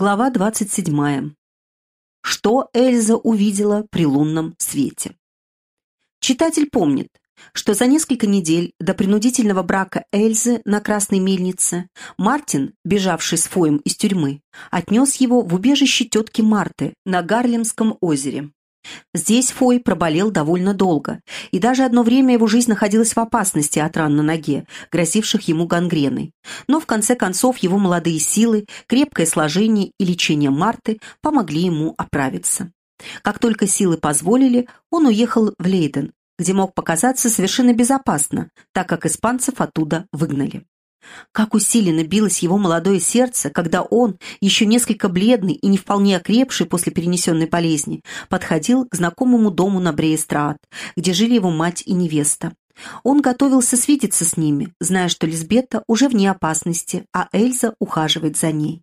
Глава 27. Что Эльза увидела при лунном свете? Читатель помнит, что за несколько недель до принудительного брака Эльзы на Красной Мельнице Мартин, бежавший с Фоем из тюрьмы, отнес его в убежище тетки Марты на Гарлемском озере. Здесь Фой проболел довольно долго, и даже одно время его жизнь находилась в опасности от ран на ноге, грозивших ему гангреной. Но в конце концов его молодые силы, крепкое сложение и лечение Марты помогли ему оправиться. Как только силы позволили, он уехал в Лейден, где мог показаться совершенно безопасно, так как испанцев оттуда выгнали. Как усиленно билось его молодое сердце, когда он, еще несколько бледный и не вполне окрепший после перенесенной болезни, подходил к знакомому дому на Бреестрат, где жили его мать и невеста. Он готовился свидеться с ними, зная, что Лизбетта уже вне опасности, а Эльза ухаживает за ней.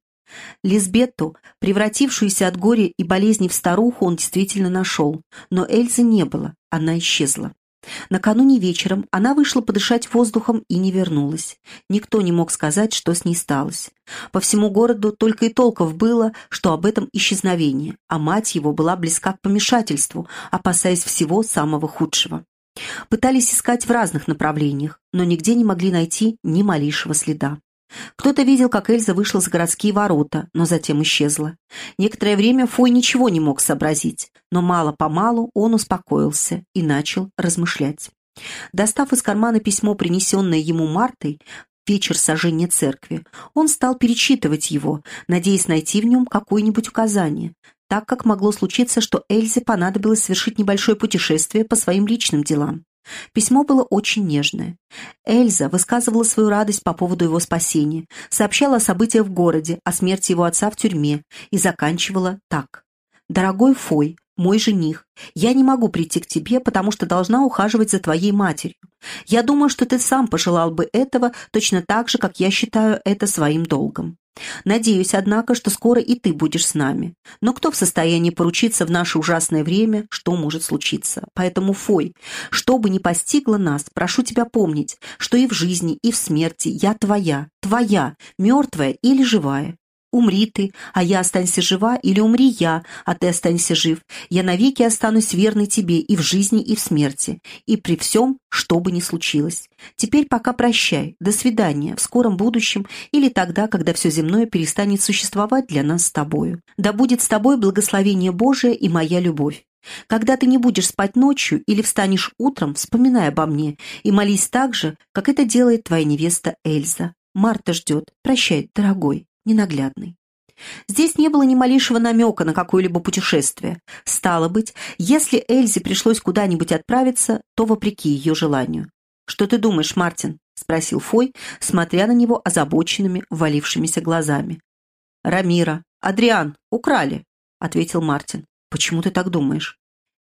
Лизбетту, превратившуюся от горя и болезни в старуху, он действительно нашел, но Эльзы не было, она исчезла. Накануне вечером она вышла подышать воздухом и не вернулась. Никто не мог сказать, что с ней сталось. По всему городу только и толков было, что об этом исчезновении, а мать его была близка к помешательству, опасаясь всего самого худшего. Пытались искать в разных направлениях, но нигде не могли найти ни малейшего следа. Кто-то видел, как Эльза вышла за городские ворота, но затем исчезла. Некоторое время Фой ничего не мог сообразить, но мало-помалу он успокоился и начал размышлять. Достав из кармана письмо, принесенное ему Мартой, вечер сожжения церкви, он стал перечитывать его, надеясь найти в нем какое-нибудь указание, так как могло случиться, что Эльзе понадобилось совершить небольшое путешествие по своим личным делам. Письмо было очень нежное. Эльза высказывала свою радость по поводу его спасения, сообщала о событиях в городе, о смерти его отца в тюрьме и заканчивала так. «Дорогой Фой, мой жених, я не могу прийти к тебе, потому что должна ухаживать за твоей матерью. Я думаю, что ты сам пожелал бы этого точно так же, как я считаю это своим долгом. Надеюсь, однако, что скоро и ты будешь с нами. Но кто в состоянии поручиться в наше ужасное время, что может случиться? Поэтому, Фой, что бы ни постигло нас, прошу тебя помнить, что и в жизни, и в смерти я твоя, твоя, мертвая или живая. Умри ты, а я останься жива, или умри я, а ты останься жив. Я навеки останусь верной тебе и в жизни, и в смерти, и при всем, что бы ни случилось. Теперь пока прощай, до свидания, в скором будущем или тогда, когда все земное перестанет существовать для нас с тобою. Да будет с тобой благословение Божие и моя любовь. Когда ты не будешь спать ночью или встанешь утром, вспоминай обо мне и молись так же, как это делает твоя невеста Эльза. Марта ждет. Прощай, дорогой ненаглядный. Здесь не было ни малейшего намека на какое-либо путешествие. Стало быть, если Эльзе пришлось куда-нибудь отправиться, то вопреки ее желанию. «Что ты думаешь, Мартин?» — спросил Фой, смотря на него озабоченными, валившимися глазами. «Рамира, Адриан, украли», — ответил Мартин. «Почему ты так думаешь?»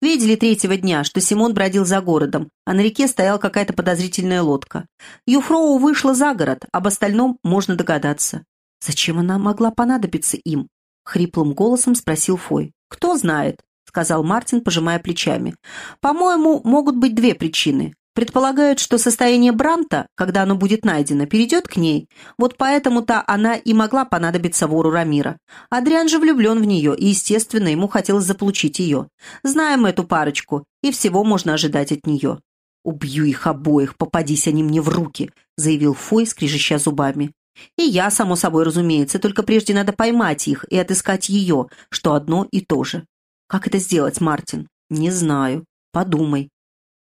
«Видели третьего дня, что Симон бродил за городом, а на реке стояла какая-то подозрительная лодка. Юфроу вышла за город, об остальном можно догадаться. «Зачем она могла понадобиться им?» — хриплым голосом спросил Фой. «Кто знает», — сказал Мартин, пожимая плечами. «По-моему, могут быть две причины. Предполагают, что состояние Бранта, когда оно будет найдено, перейдет к ней. Вот поэтому-то она и могла понадобиться вору Рамира. Адриан же влюблен в нее, и, естественно, ему хотелось заполучить ее. Знаем эту парочку, и всего можно ожидать от нее». «Убью их обоих, попадись они мне в руки», — заявил Фой, скрежеща зубами. И я, само собой разумеется, только прежде надо поймать их и отыскать ее, что одно и то же. Как это сделать, Мартин? Не знаю. Подумай.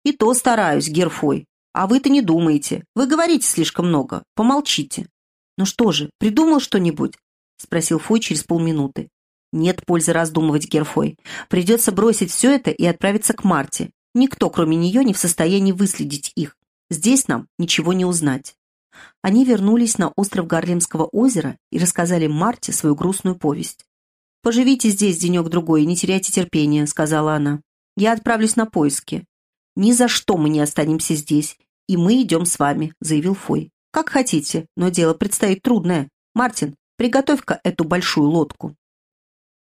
И то стараюсь, Герфой. А вы-то не думаете. Вы говорите слишком много. Помолчите. Ну что же, придумал что-нибудь? Спросил Фой через полминуты. Нет пользы раздумывать, Герфой. Придется бросить все это и отправиться к Марте. Никто, кроме нее, не в состоянии выследить их. Здесь нам ничего не узнать. Они вернулись на остров Гарлемского озера и рассказали Марте свою грустную повесть. «Поживите здесь денек-другой не теряйте терпения», — сказала она. «Я отправлюсь на поиски». «Ни за что мы не останемся здесь, и мы идем с вами», — заявил Фой. «Как хотите, но дело предстоит трудное. Мартин, приготовь-ка эту большую лодку».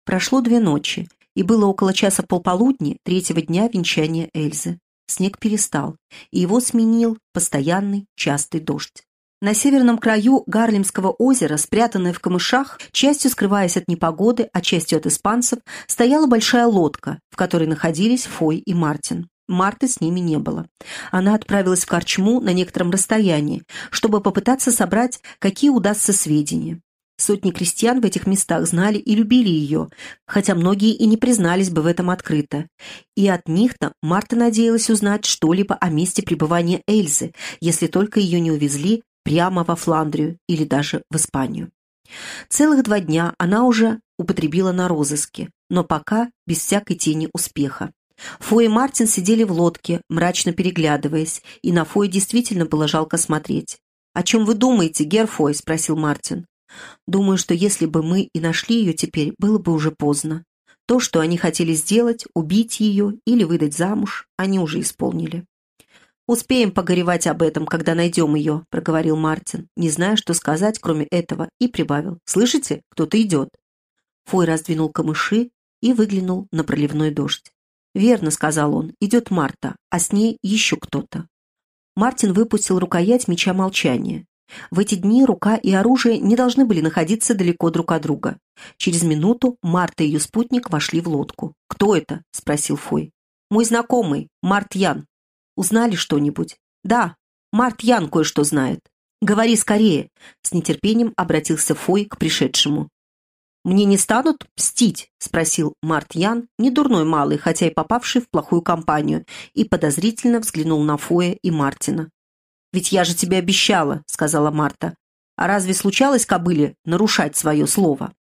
Прошло две ночи, и было около часа полполудни третьего дня венчания Эльзы. Снег перестал, и его сменил постоянный частый дождь. На северном краю Гарлемского озера, спрятанная в камышах, частью скрываясь от непогоды, а частью от испанцев, стояла большая лодка, в которой находились Фой и Мартин. Марты с ними не было. Она отправилась в Корчму на некотором расстоянии, чтобы попытаться собрать, какие удастся сведения. Сотни крестьян в этих местах знали и любили ее, хотя многие и не признались бы в этом открыто. И от них-то Марта надеялась узнать что-либо о месте пребывания Эльзы, если только ее не увезли прямо во Фландрию или даже в Испанию. Целых два дня она уже употребила на розыске, но пока без всякой тени успеха. Фой и Мартин сидели в лодке, мрачно переглядываясь, и на Фой действительно было жалко смотреть. «О чем вы думаете, Герфой?» – спросил Мартин. «Думаю, что если бы мы и нашли ее теперь, было бы уже поздно. То, что они хотели сделать, убить ее или выдать замуж, они уже исполнили». «Успеем погоревать об этом, когда найдем ее», – проговорил Мартин, не зная, что сказать, кроме этого, и прибавил. «Слышите? Кто-то идет». Фой раздвинул камыши и выглянул на проливной дождь. «Верно», — сказал он, — «идет Марта, а с ней еще кто-то». Мартин выпустил рукоять меча молчания. В эти дни рука и оружие не должны были находиться далеко друг от друга. Через минуту Марта и ее спутник вошли в лодку. «Кто это?» — спросил Фой. «Мой знакомый, Март Ян. Узнали что-нибудь? Да, Март Ян кое-что знает. Говори скорее. С нетерпением обратился Фой к пришедшему. «Мне не станут мстить?» — спросил Март Ян, не дурной малый, хотя и попавший в плохую компанию, и подозрительно взглянул на Фоя и Мартина. «Ведь я же тебе обещала», — сказала Марта. «А разве случалось кобыле нарушать свое слово?»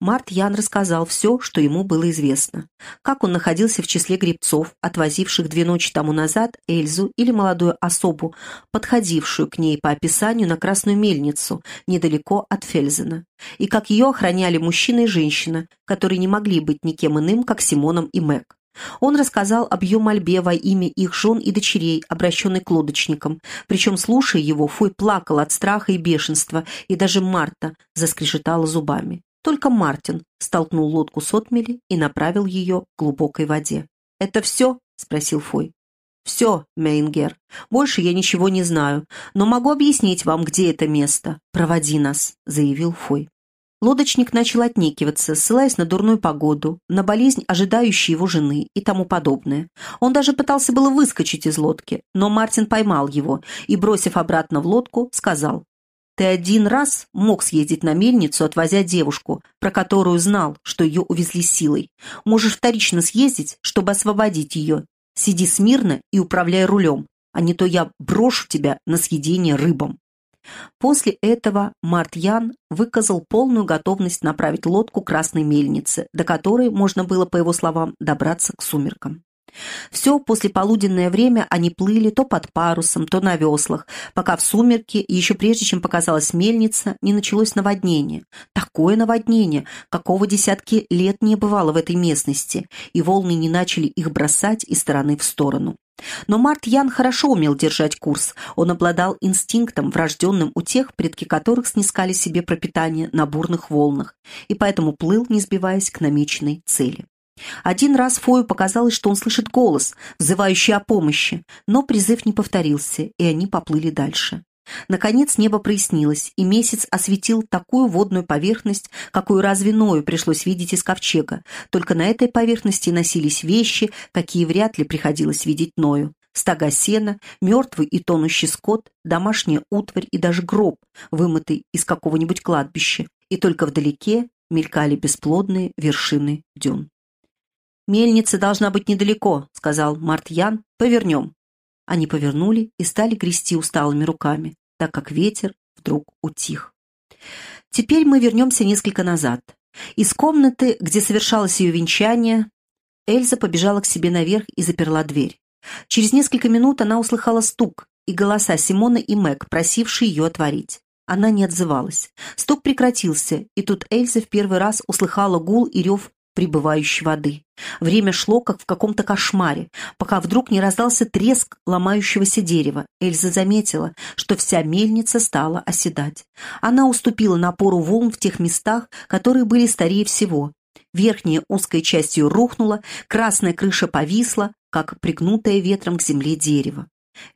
Март Ян рассказал все, что ему было известно. Как он находился в числе гребцов, отвозивших две ночи тому назад Эльзу или молодую особу, подходившую к ней по описанию на Красную мельницу, недалеко от Фельзена. И как ее охраняли мужчина и женщина, которые не могли быть никем иным, как Симоном и Мэг. Он рассказал об ее мольбе во имя их жен и дочерей, обращенной к лодочникам. Причем, слушая его, Фой плакал от страха и бешенства, и даже Марта заскрежетала зубами. Только Мартин столкнул лодку с отмели и направил ее к глубокой воде. «Это все?» — спросил Фой. «Все, Мейнгер. Больше я ничего не знаю, но могу объяснить вам, где это место. Проводи нас», — заявил Фой. Лодочник начал отнекиваться, ссылаясь на дурную погоду, на болезнь ожидающей его жены и тому подобное. Он даже пытался было выскочить из лодки, но Мартин поймал его и, бросив обратно в лодку, сказал, ты один раз мог съездить на мельницу, отвозя девушку, про которую знал, что ее увезли силой. Можешь вторично съездить, чтобы освободить ее. Сиди смирно и управляй рулем, а не то я брошу тебя на съедение рыбам». После этого Март Ян выказал полную готовность направить лодку красной мельницы, до которой можно было, по его словам, добраться к сумеркам. Все послеполуденное время они плыли то под парусом, то на веслах, пока в сумерки, еще прежде чем показалась мельница, не началось наводнение. Такое наводнение, какого десятки лет не бывало в этой местности, и волны не начали их бросать из стороны в сторону. Но Март Ян хорошо умел держать курс. Он обладал инстинктом, врожденным у тех, предки которых снискали себе пропитание на бурных волнах, и поэтому плыл, не сбиваясь к намеченной цели. Один раз Фою показалось, что он слышит голос, взывающий о помощи, но призыв не повторился, и они поплыли дальше. Наконец небо прояснилось, и месяц осветил такую водную поверхность, какую разве Ною пришлось видеть из ковчега. Только на этой поверхности носились вещи, какие вряд ли приходилось видеть Ною. Стога сена, мертвый и тонущий скот, домашняя утварь и даже гроб, вымытый из какого-нибудь кладбища, и только вдалеке мелькали бесплодные вершины дюн. «Мельница должна быть недалеко», — сказал Мартьян. «Повернем». Они повернули и стали грести усталыми руками, так как ветер вдруг утих. Теперь мы вернемся несколько назад. Из комнаты, где совершалось ее венчание, Эльза побежала к себе наверх и заперла дверь. Через несколько минут она услыхала стук и голоса Симона и Мэг, просившие ее отворить. Она не отзывалась. Стук прекратился, и тут Эльза в первый раз услыхала гул и рев прибывающей воды. Время шло, как в каком-то кошмаре, пока вдруг не раздался треск ломающегося дерева. Эльза заметила, что вся мельница стала оседать. Она уступила напору волн в тех местах, которые были старее всего. Верхняя узкая часть ее рухнула, красная крыша повисла, как пригнутое ветром к земле дерево.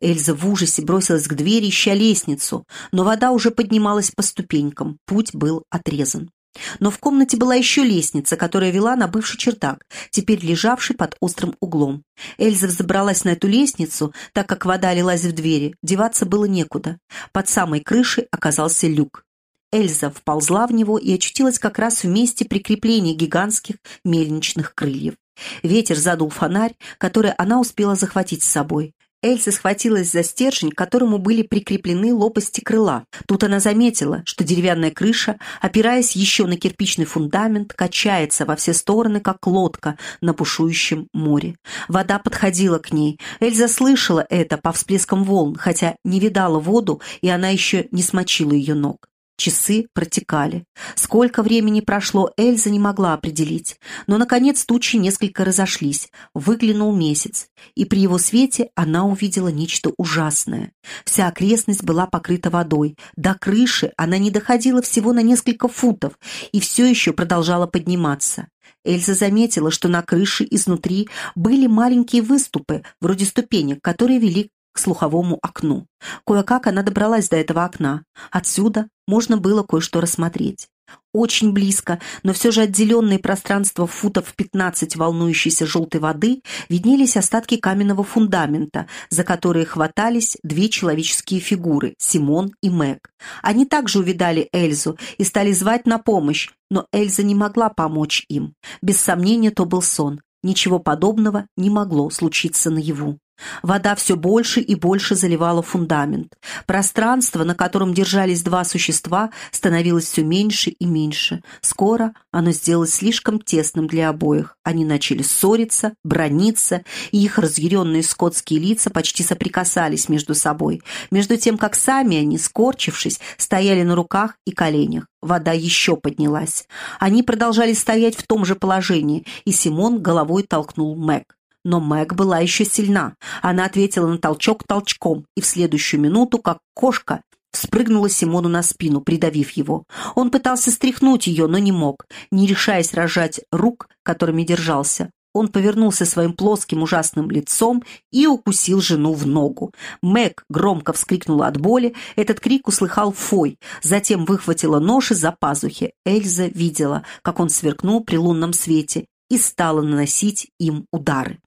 Эльза в ужасе бросилась к двери, ища лестницу, но вода уже поднималась по ступенькам, путь был отрезан. Но в комнате была еще лестница, которая вела на бывший чердак, теперь лежавший под острым углом. Эльза взобралась на эту лестницу, так как вода лилась в двери, деваться было некуда. Под самой крышей оказался люк. Эльза вползла в него и очутилась как раз в месте прикрепления гигантских мельничных крыльев. Ветер задул фонарь, который она успела захватить с собой. Эльза схватилась за стержень, к которому были прикреплены лопасти крыла. Тут она заметила, что деревянная крыша, опираясь еще на кирпичный фундамент, качается во все стороны, как лодка на бушующем море. Вода подходила к ней. Эльза слышала это по всплескам волн, хотя не видала воду, и она еще не смочила ее ног. Часы протекали. Сколько времени прошло, Эльза не могла определить. Но, наконец, тучи несколько разошлись. Выглянул месяц, и при его свете она увидела нечто ужасное. Вся окрестность была покрыта водой. До крыши она не доходила всего на несколько футов и все еще продолжала подниматься. Эльза заметила, что на крыше изнутри были маленькие выступы, вроде ступенек, которые вели к слуховому окну. Кое-как она добралась до этого окна. Отсюда можно было кое-что рассмотреть. Очень близко, но все же отделенные пространство футов 15 волнующейся желтой воды виднелись остатки каменного фундамента, за которые хватались две человеческие фигуры – Симон и Мэг. Они также увидали Эльзу и стали звать на помощь, но Эльза не могла помочь им. Без сомнения, то был сон. Ничего подобного не могло случиться наяву. Вода все больше и больше заливала фундамент. Пространство, на котором держались два существа, становилось все меньше и меньше. Скоро оно сделалось слишком тесным для обоих. Они начали ссориться, брониться, и их разъяренные скотские лица почти соприкасались между собой, между тем, как сами они, скорчившись, стояли на руках и коленях. Вода еще поднялась. Они продолжали стоять в том же положении, и Симон головой толкнул Мэг. Но Мэг была еще сильна. Она ответила на толчок толчком, и в следующую минуту, как кошка, спрыгнула Симону на спину, придавив его. Он пытался стряхнуть ее, но не мог, не решаясь рожать рук, которыми держался. Он повернулся своим плоским ужасным лицом и укусил жену в ногу. Мэг громко вскрикнула от боли. Этот крик услыхал Фой. Затем выхватила нож из-за пазухи. Эльза видела, как он сверкнул при лунном свете и стала наносить им удары.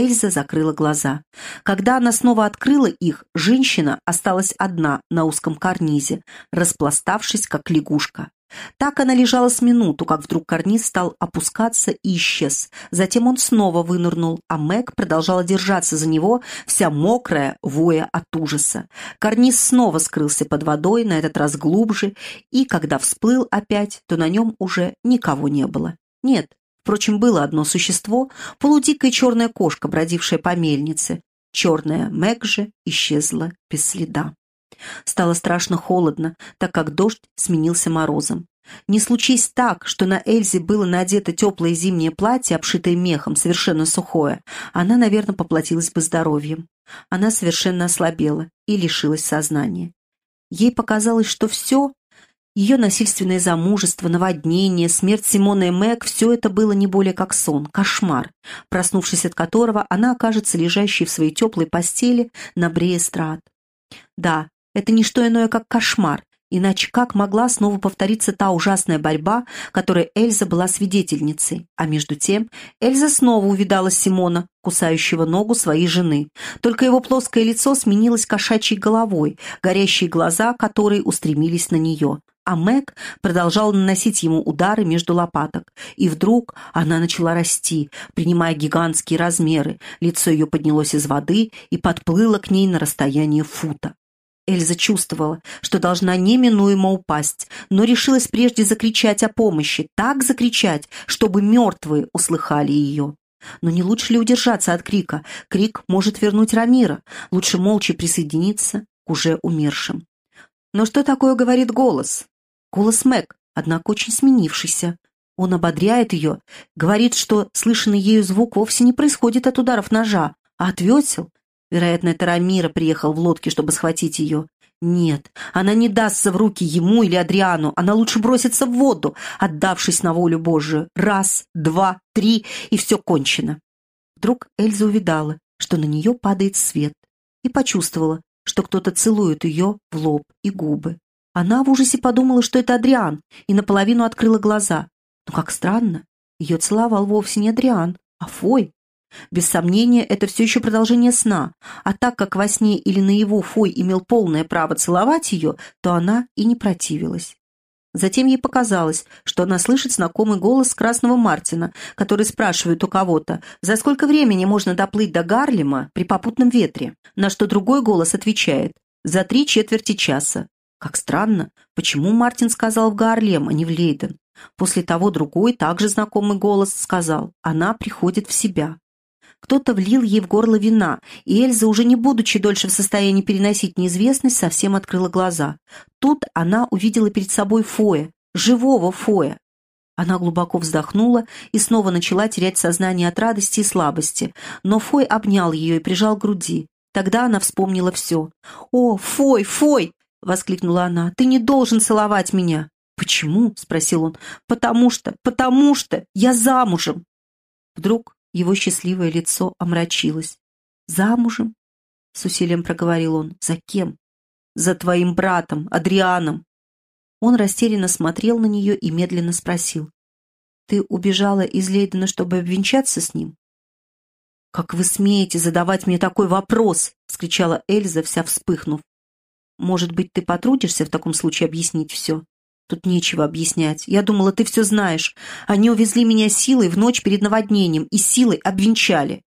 Эльза закрыла глаза. Когда она снова открыла их, женщина осталась одна на узком карнизе, распластавшись, как лягушка. Так она лежала с минуту, как вдруг карниз стал опускаться и исчез. Затем он снова вынырнул, а Мэг продолжала держаться за него, вся мокрая, воя от ужаса. Карниз снова скрылся под водой, на этот раз глубже, и когда всплыл опять, то на нем уже никого не было. Нет, Впрочем, было одно существо, полудикая черная кошка, бродившая по мельнице. Черная Мэг же исчезла без следа. Стало страшно холодно, так как дождь сменился морозом. Не случись так, что на Эльзе было надето теплое зимнее платье, обшитое мехом, совершенно сухое, она, наверное, поплатилась бы здоровьем. Она совершенно ослабела и лишилась сознания. Ей показалось, что все, ее насильственное замужество, наводнение, смерть Симона и Мэг – все это было не более как сон, кошмар, проснувшись от которого она окажется лежащей в своей теплой постели на Бреестрат. Да, это не что иное, как кошмар, иначе как могла снова повториться та ужасная борьба, которой Эльза была свидетельницей. А между тем Эльза снова увидала Симона, кусающего ногу своей жены. Только его плоское лицо сменилось кошачьей головой, горящие глаза которой устремились на нее а Мэг продолжала наносить ему удары между лопаток. И вдруг она начала расти, принимая гигантские размеры. Лицо ее поднялось из воды и подплыло к ней на расстояние фута. Эльза чувствовала, что должна неминуемо упасть, но решилась прежде закричать о помощи, так закричать, чтобы мертвые услыхали ее. Но не лучше ли удержаться от крика? Крик может вернуть Рамира. Лучше молча присоединиться к уже умершим. Но что такое говорит голос? Голос Мэг, однако очень сменившийся. Он ободряет ее, говорит, что слышанный ею звук вовсе не происходит от ударов ножа, а от весел. Вероятно, это Рамира приехал в лодке, чтобы схватить ее. Нет, она не дастся в руки ему или Адриану, она лучше бросится в воду, отдавшись на волю Божию. Раз, два, три, и все кончено. Вдруг Эльза увидала, что на нее падает свет. и почувствовала, что кто-то целует ее в лоб и губы. Она в ужасе подумала, что это Адриан, и наполовину открыла глаза. Но как странно, ее целовал вовсе не Адриан, а Фой. Без сомнения, это все еще продолжение сна, а так как во сне или наяву Фой имел полное право целовать ее, то она и не противилась. Затем ей показалось, что она слышит знакомый голос Красного Мартина, который спрашивает у кого-то, за сколько времени можно доплыть до Гарлема при попутном ветре, на что другой голос отвечает «за три четверти часа». Как странно, почему Мартин сказал в Гарлем, а не в Лейден? После того другой, также знакомый голос, сказал «она приходит в себя». Кто-то влил ей в горло вина, и Эльза, уже не будучи дольше в состоянии переносить неизвестность, совсем открыла глаза. Тут она увидела перед собой Фоя, живого Фоя. Она глубоко вздохнула и снова начала терять сознание от радости и слабости, но Фой обнял ее и прижал к груди. Тогда она вспомнила все. «О, Фой, Фой!» — воскликнула она. «Ты не должен целовать меня!» «Почему?» — спросил он. «Потому что, потому что я замужем!» Вдруг его счастливое лицо омрачилось. «Замужем?» — с усилием проговорил он. «За кем?» «За твоим братом, Адрианом!» Он растерянно смотрел на нее и медленно спросил. «Ты убежала из Лейдена, чтобы обвенчаться с ним?» «Как вы смеете задавать мне такой вопрос?» — вскричала Эльза, вся вспыхнув. «Может быть, ты потрудишься в таком случае объяснить все?» Тут нечего объяснять. Я думала, ты все знаешь. Они увезли меня силой в ночь перед наводнением и силой обвенчали.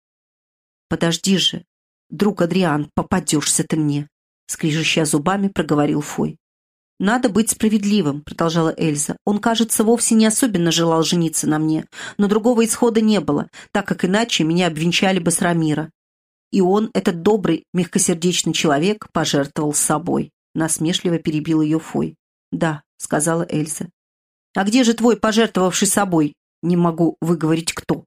Подожди же, друг Адриан, попадешься ты мне, скрижущая зубами, проговорил Фой. «Надо быть справедливым», — продолжала Эльза. «Он, кажется, вовсе не особенно желал жениться на мне, но другого исхода не было, так как иначе меня обвенчали бы с Рамира. И он, этот добрый, мягкосердечный человек, пожертвовал собой», — насмешливо перебил ее Фой. «Да, — сказала Эльза. «А где же твой, пожертвовавший собой? Не могу выговорить кто».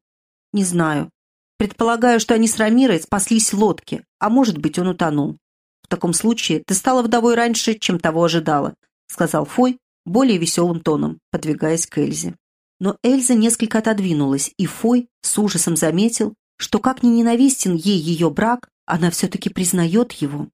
«Не знаю. Предполагаю, что они с Рамирой спаслись лодке, а может быть, он утонул. В таком случае ты стала вдовой раньше, чем того ожидала», — сказал Фой более веселым тоном, подвигаясь к Эльзе. Но Эльза несколько отодвинулась, и Фой с ужасом заметил, что как ни ненавистен ей ее брак, она все-таки признает его.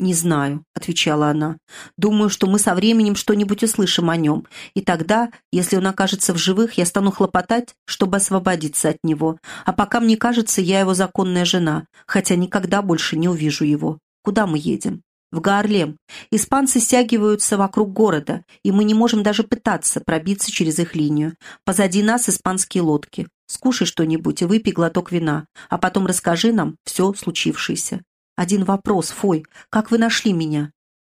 «Не знаю», — отвечала она. «Думаю, что мы со временем что-нибудь услышим о нем, и тогда, если он окажется в живых, я стану хлопотать, чтобы освободиться от него. А пока мне кажется, я его законная жена, хотя никогда больше не увижу его. Куда мы едем?» «В Гаарлем. Испанцы стягиваются вокруг города, и мы не можем даже пытаться пробиться через их линию. Позади нас испанские лодки. Скушай что-нибудь и выпей глоток вина, а потом расскажи нам все случившееся». «Один вопрос, Фой. Как вы нашли меня?»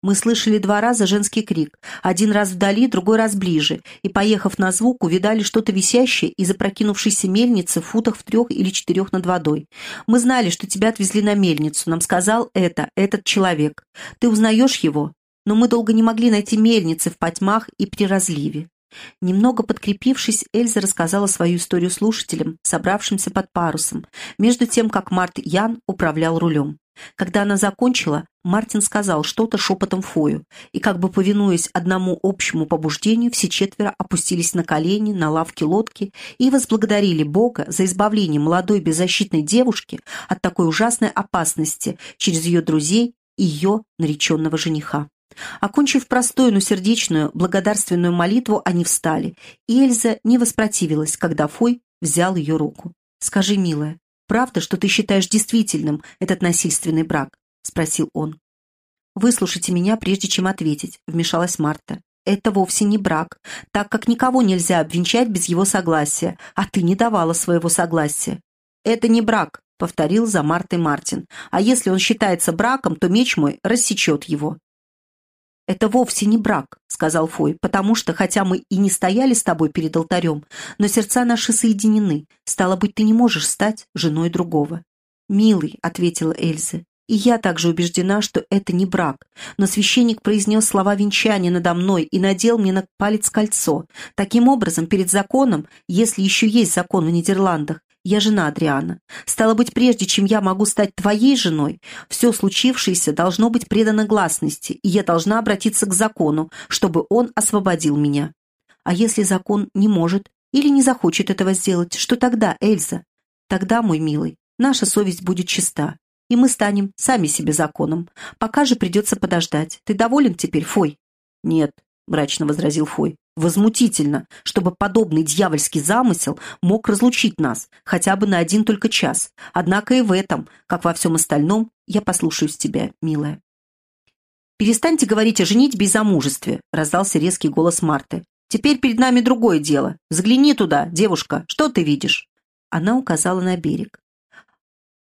Мы слышали два раза женский крик. Один раз вдали, другой раз ближе. И, поехав на звук, увидали что-то висящее из опрокинувшейся мельницы в футах в трех или четырех над водой. Мы знали, что тебя отвезли на мельницу. Нам сказал это, этот человек. Ты узнаешь его? Но мы долго не могли найти мельницы в потьмах и при разливе. Немного подкрепившись, Эльза рассказала свою историю слушателям, собравшимся под парусом, между тем, как Март Ян управлял рулем. Когда она закончила, Мартин сказал что-то шепотом Фою, и как бы повинуясь одному общему побуждению, все четверо опустились на колени на лавке лодки и возблагодарили Бога за избавление молодой беззащитной девушки от такой ужасной опасности через ее друзей и ее нареченного жениха. Окончив простую, но сердечную, благодарственную молитву, они встали, и Эльза не воспротивилась, когда Фой взял ее руку. «Скажи, милая, правда, что ты считаешь действительным этот насильственный брак?» — спросил он. «Выслушайте меня, прежде чем ответить», — вмешалась Марта. «Это вовсе не брак, так как никого нельзя обвенчать без его согласия, а ты не давала своего согласия». «Это не брак», — повторил за Мартой Мартин. «А если он считается браком, то меч мой рассечет его». «Это вовсе не брак», — сказал Фой, «потому что, хотя мы и не стояли с тобой перед алтарем, но сердца наши соединены. Стало быть, ты не можешь стать женой другого». «Милый», — ответила Эльза, «и я также убеждена, что это не брак. Но священник произнес слова венчания надо мной и надел мне на палец кольцо. Таким образом, перед законом, если еще есть закон в Нидерландах, я жена Адриана. Стало быть, прежде чем я могу стать твоей женой, все случившееся должно быть предано гласности, и я должна обратиться к закону, чтобы он освободил меня. А если закон не может или не захочет этого сделать, что тогда, Эльза? Тогда, мой милый, наша совесть будет чиста, и мы станем сами себе законом. Пока же придется подождать. Ты доволен теперь, Фой?» «Нет», — мрачно возразил Фой. «Возмутительно, чтобы подобный дьявольский замысел мог разлучить нас хотя бы на один только час. Однако и в этом, как во всем остальном, я послушаюсь тебя, милая». «Перестаньте говорить о женитьбе и замужестве», — раздался резкий голос Марты. «Теперь перед нами другое дело. Взгляни туда, девушка, что ты видишь?» Она указала на берег.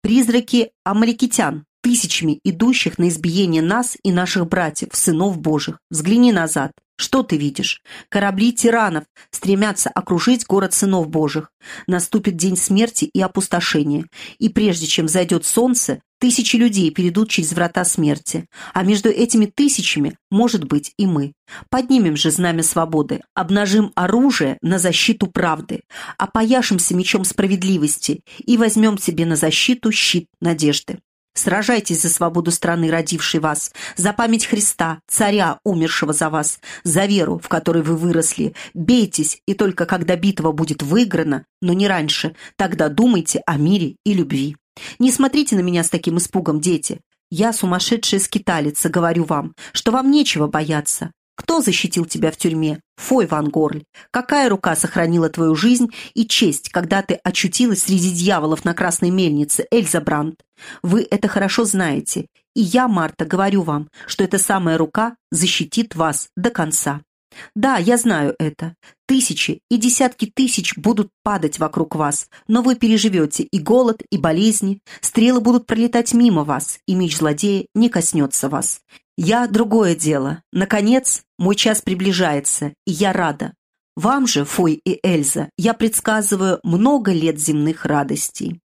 «Призраки амаликитян, тысячами идущих на избиение нас и наших братьев, сынов Божьих. Взгляни назад. Что ты видишь? Корабли тиранов стремятся окружить город сынов Божьих. Наступит день смерти и опустошения. И прежде чем зайдет солнце, тысячи людей перейдут через врата смерти. А между этими тысячами, может быть, и мы. Поднимем же знамя свободы, обнажим оружие на защиту правды, опояшемся мечом справедливости и возьмем себе на защиту щит надежды. Сражайтесь за свободу страны, родившей вас, за память Христа, царя, умершего за вас, за веру, в которой вы выросли. Бейтесь, и только когда битва будет выиграна, но не раньше, тогда думайте о мире и любви. Не смотрите на меня с таким испугом, дети. Я сумасшедшая скиталица, говорю вам, что вам нечего бояться. Кто защитил тебя в тюрьме? Фой Ван Горль. Какая рука сохранила твою жизнь и честь, когда ты очутилась среди дьяволов на Красной Мельнице, Эльза Брандт? Вы это хорошо знаете. И я, Марта, говорю вам, что эта самая рука защитит вас до конца. Да, я знаю это. Тысячи и десятки тысяч будут падать вокруг вас, но вы переживете и голод, и болезни. Стрелы будут пролетать мимо вас, и меч злодея не коснется вас. Я другое дело. Наконец, мой час приближается, и я рада. Вам же, Фой и Эльза, я предсказываю много лет земных радостей.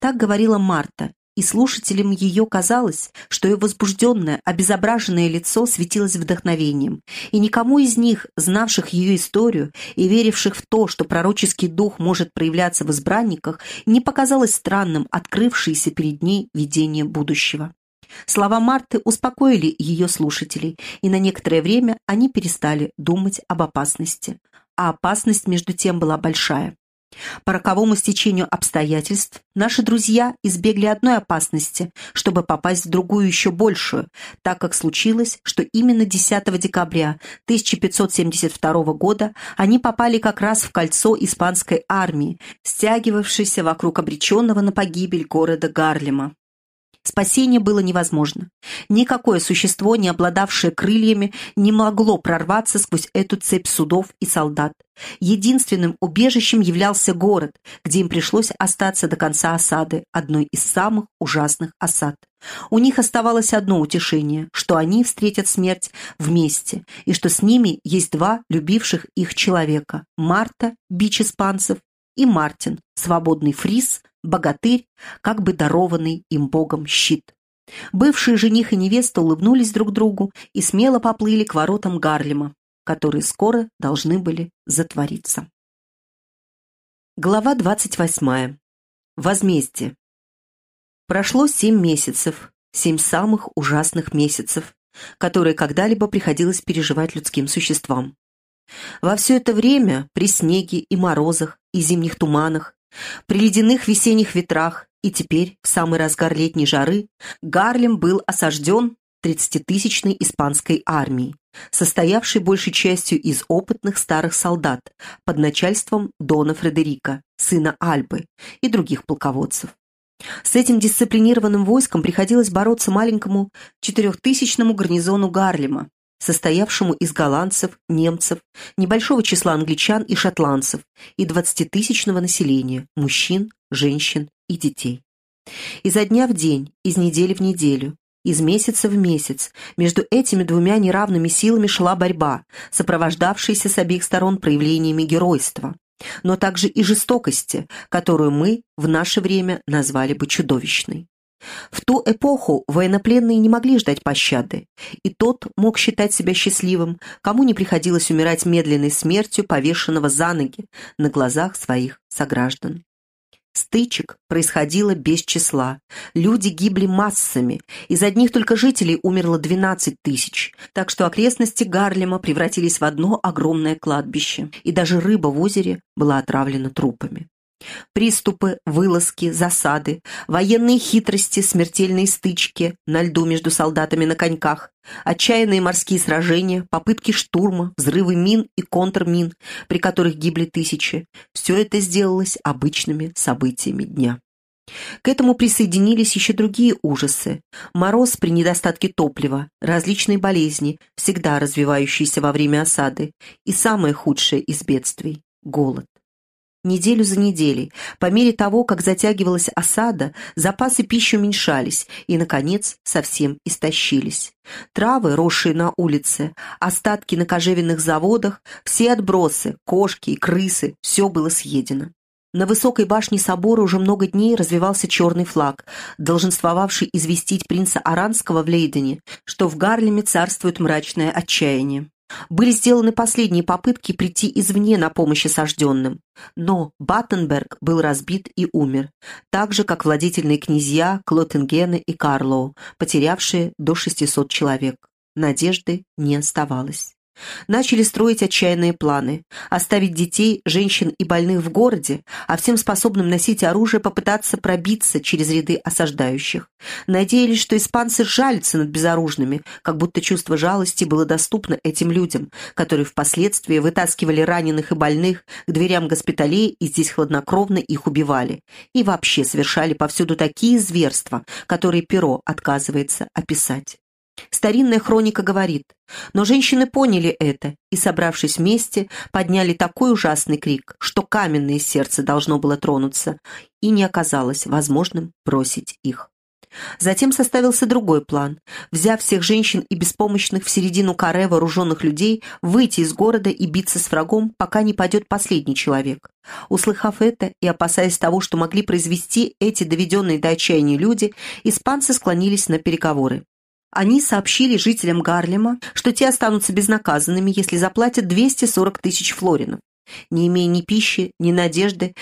Так говорила Марта, и слушателям ее казалось, что ее возбужденное, обезображенное лицо светилось вдохновением, и никому из них, знавших ее историю и веривших в то, что пророческий дух может проявляться в избранниках, не показалось странным открывшееся перед ней видение будущего. Слова Марты успокоили ее слушателей, и на некоторое время они перестали думать об опасности. А опасность, между тем, была большая. По роковому стечению обстоятельств наши друзья избегли одной опасности, чтобы попасть в другую еще большую, так как случилось, что именно 10 декабря 1572 года они попали как раз в кольцо испанской армии, стягивавшейся вокруг обреченного на погибель города Гарлема. Спасение было невозможно. Никакое существо, не обладавшее крыльями, не могло прорваться сквозь эту цепь судов и солдат. Единственным убежищем являлся город, где им пришлось остаться до конца осады, одной из самых ужасных осад. У них оставалось одно утешение, что они встретят смерть вместе, и что с ними есть два любивших их человека – Марта, бич испанцев, и Мартин, свободный фриз, богатырь, как бы дарованный им богом щит. Бывшие жених и невеста улыбнулись друг другу и смело поплыли к воротам Гарлема, которые скоро должны были затвориться. Глава двадцать восьмая. Возмездие. Прошло семь месяцев, семь самых ужасных месяцев, которые когда-либо приходилось переживать людским существам. Во все это время, при снеге и морозах, и зимних туманах, при ледяных весенних ветрах и теперь, в самый разгар летней жары, Гарлем был осажден тридцатитысячной испанской армией, состоявшей большей частью из опытных старых солдат под начальством Дона Фредерика, сына Альбы, и других полководцев. С этим дисциплинированным войском приходилось бороться маленькому четырехтысячному гарнизону Гарлема, состоявшему из голландцев, немцев, небольшого числа англичан и шотландцев и двадцатитысячного населения, мужчин, женщин и детей. Изо дня в день, из недели в неделю, из месяца в месяц между этими двумя неравными силами шла борьба, сопровождавшаяся с обеих сторон проявлениями геройства, но также и жестокости, которую мы в наше время назвали бы чудовищной. В ту эпоху военнопленные не могли ждать пощады, и тот мог считать себя счастливым, кому не приходилось умирать медленной смертью повешенного за ноги на глазах своих сограждан. Стычек происходило без числа. Люди гибли массами. Из одних только жителей умерло 12 тысяч. Так что окрестности Гарлема превратились в одно огромное кладбище. И даже рыба в озере была отравлена трупами. Приступы, вылазки, засады, военные хитрости, смертельные стычки на льду между солдатами на коньках, отчаянные морские сражения, попытки штурма, взрывы мин и контрмин, при которых гибли тысячи – все это сделалось обычными событиями дня. К этому присоединились еще другие ужасы. Мороз при недостатке топлива, различные болезни, всегда развивающиеся во время осады, и самое худшее из бедствий – голод. Неделю за неделей, по мере того, как затягивалась осада, запасы пищи уменьшались и, наконец, совсем истощились. Травы, росшие на улице, остатки на кожевенных заводах, все отбросы, кошки и крысы – все было съедено. На высокой башне собора уже много дней развивался черный флаг, долженствовавший известить принца Аранского в Лейдене, что в Гарлеме царствует мрачное отчаяние. Были сделаны последние попытки прийти извне на помощь осажденным, но Баттенберг был разбит и умер, так же, как владетельные князья Клотенгены и Карлоу, потерявшие до 600 человек. Надежды не оставалось. Начали строить отчаянные планы. Оставить детей, женщин и больных в городе, а всем способным носить оружие попытаться пробиться через ряды осаждающих. Надеялись, что испанцы жалятся над безоружными, как будто чувство жалости было доступно этим людям, которые впоследствии вытаскивали раненых и больных к дверям госпиталей и здесь хладнокровно их убивали. И вообще совершали повсюду такие зверства, которые перо отказывается описать. Старинная хроника говорит, но женщины поняли это и, собравшись вместе, подняли такой ужасный крик, что каменное сердце должно было тронуться, и не оказалось возможным бросить их. Затем составился другой план. Взяв всех женщин и беспомощных в середину каре вооруженных людей, выйти из города и биться с врагом, пока не пойдет последний человек. Услыхав это и опасаясь того, что могли произвести эти доведенные до отчаяния люди, испанцы склонились на переговоры. Они сообщили жителям Гарлема, что те останутся безнаказанными, если заплатят 240 тысяч флоринов. Не имея ни пищи, ни надежды,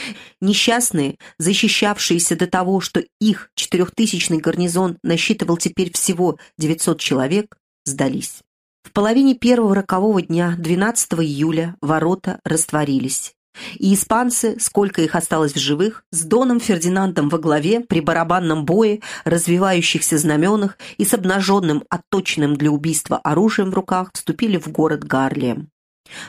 несчастные, защищавшиеся до того, что их четырехтысячный гарнизон насчитывал теперь всего 900 человек, сдались. В половине первого рокового дня, 12 июля, ворота растворились. И испанцы, сколько их осталось в живых, с Доном Фердинандом во главе, при барабанном бое, развивающихся знаменах и с обнаженным, отточенным для убийства оружием в руках, вступили в город Гарлием.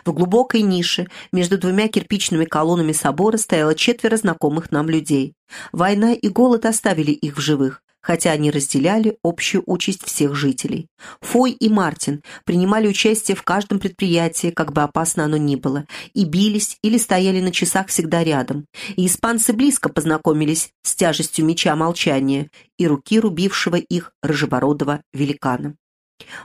В глубокой нише между двумя кирпичными колоннами собора стояло четверо знакомых нам людей. Война и голод оставили их в живых, хотя они разделяли общую участь всех жителей. Фой и Мартин принимали участие в каждом предприятии, как бы опасно оно ни было, и бились или стояли на часах всегда рядом. И испанцы близко познакомились с тяжестью меча молчания и руки рубившего их рыжебородого великана.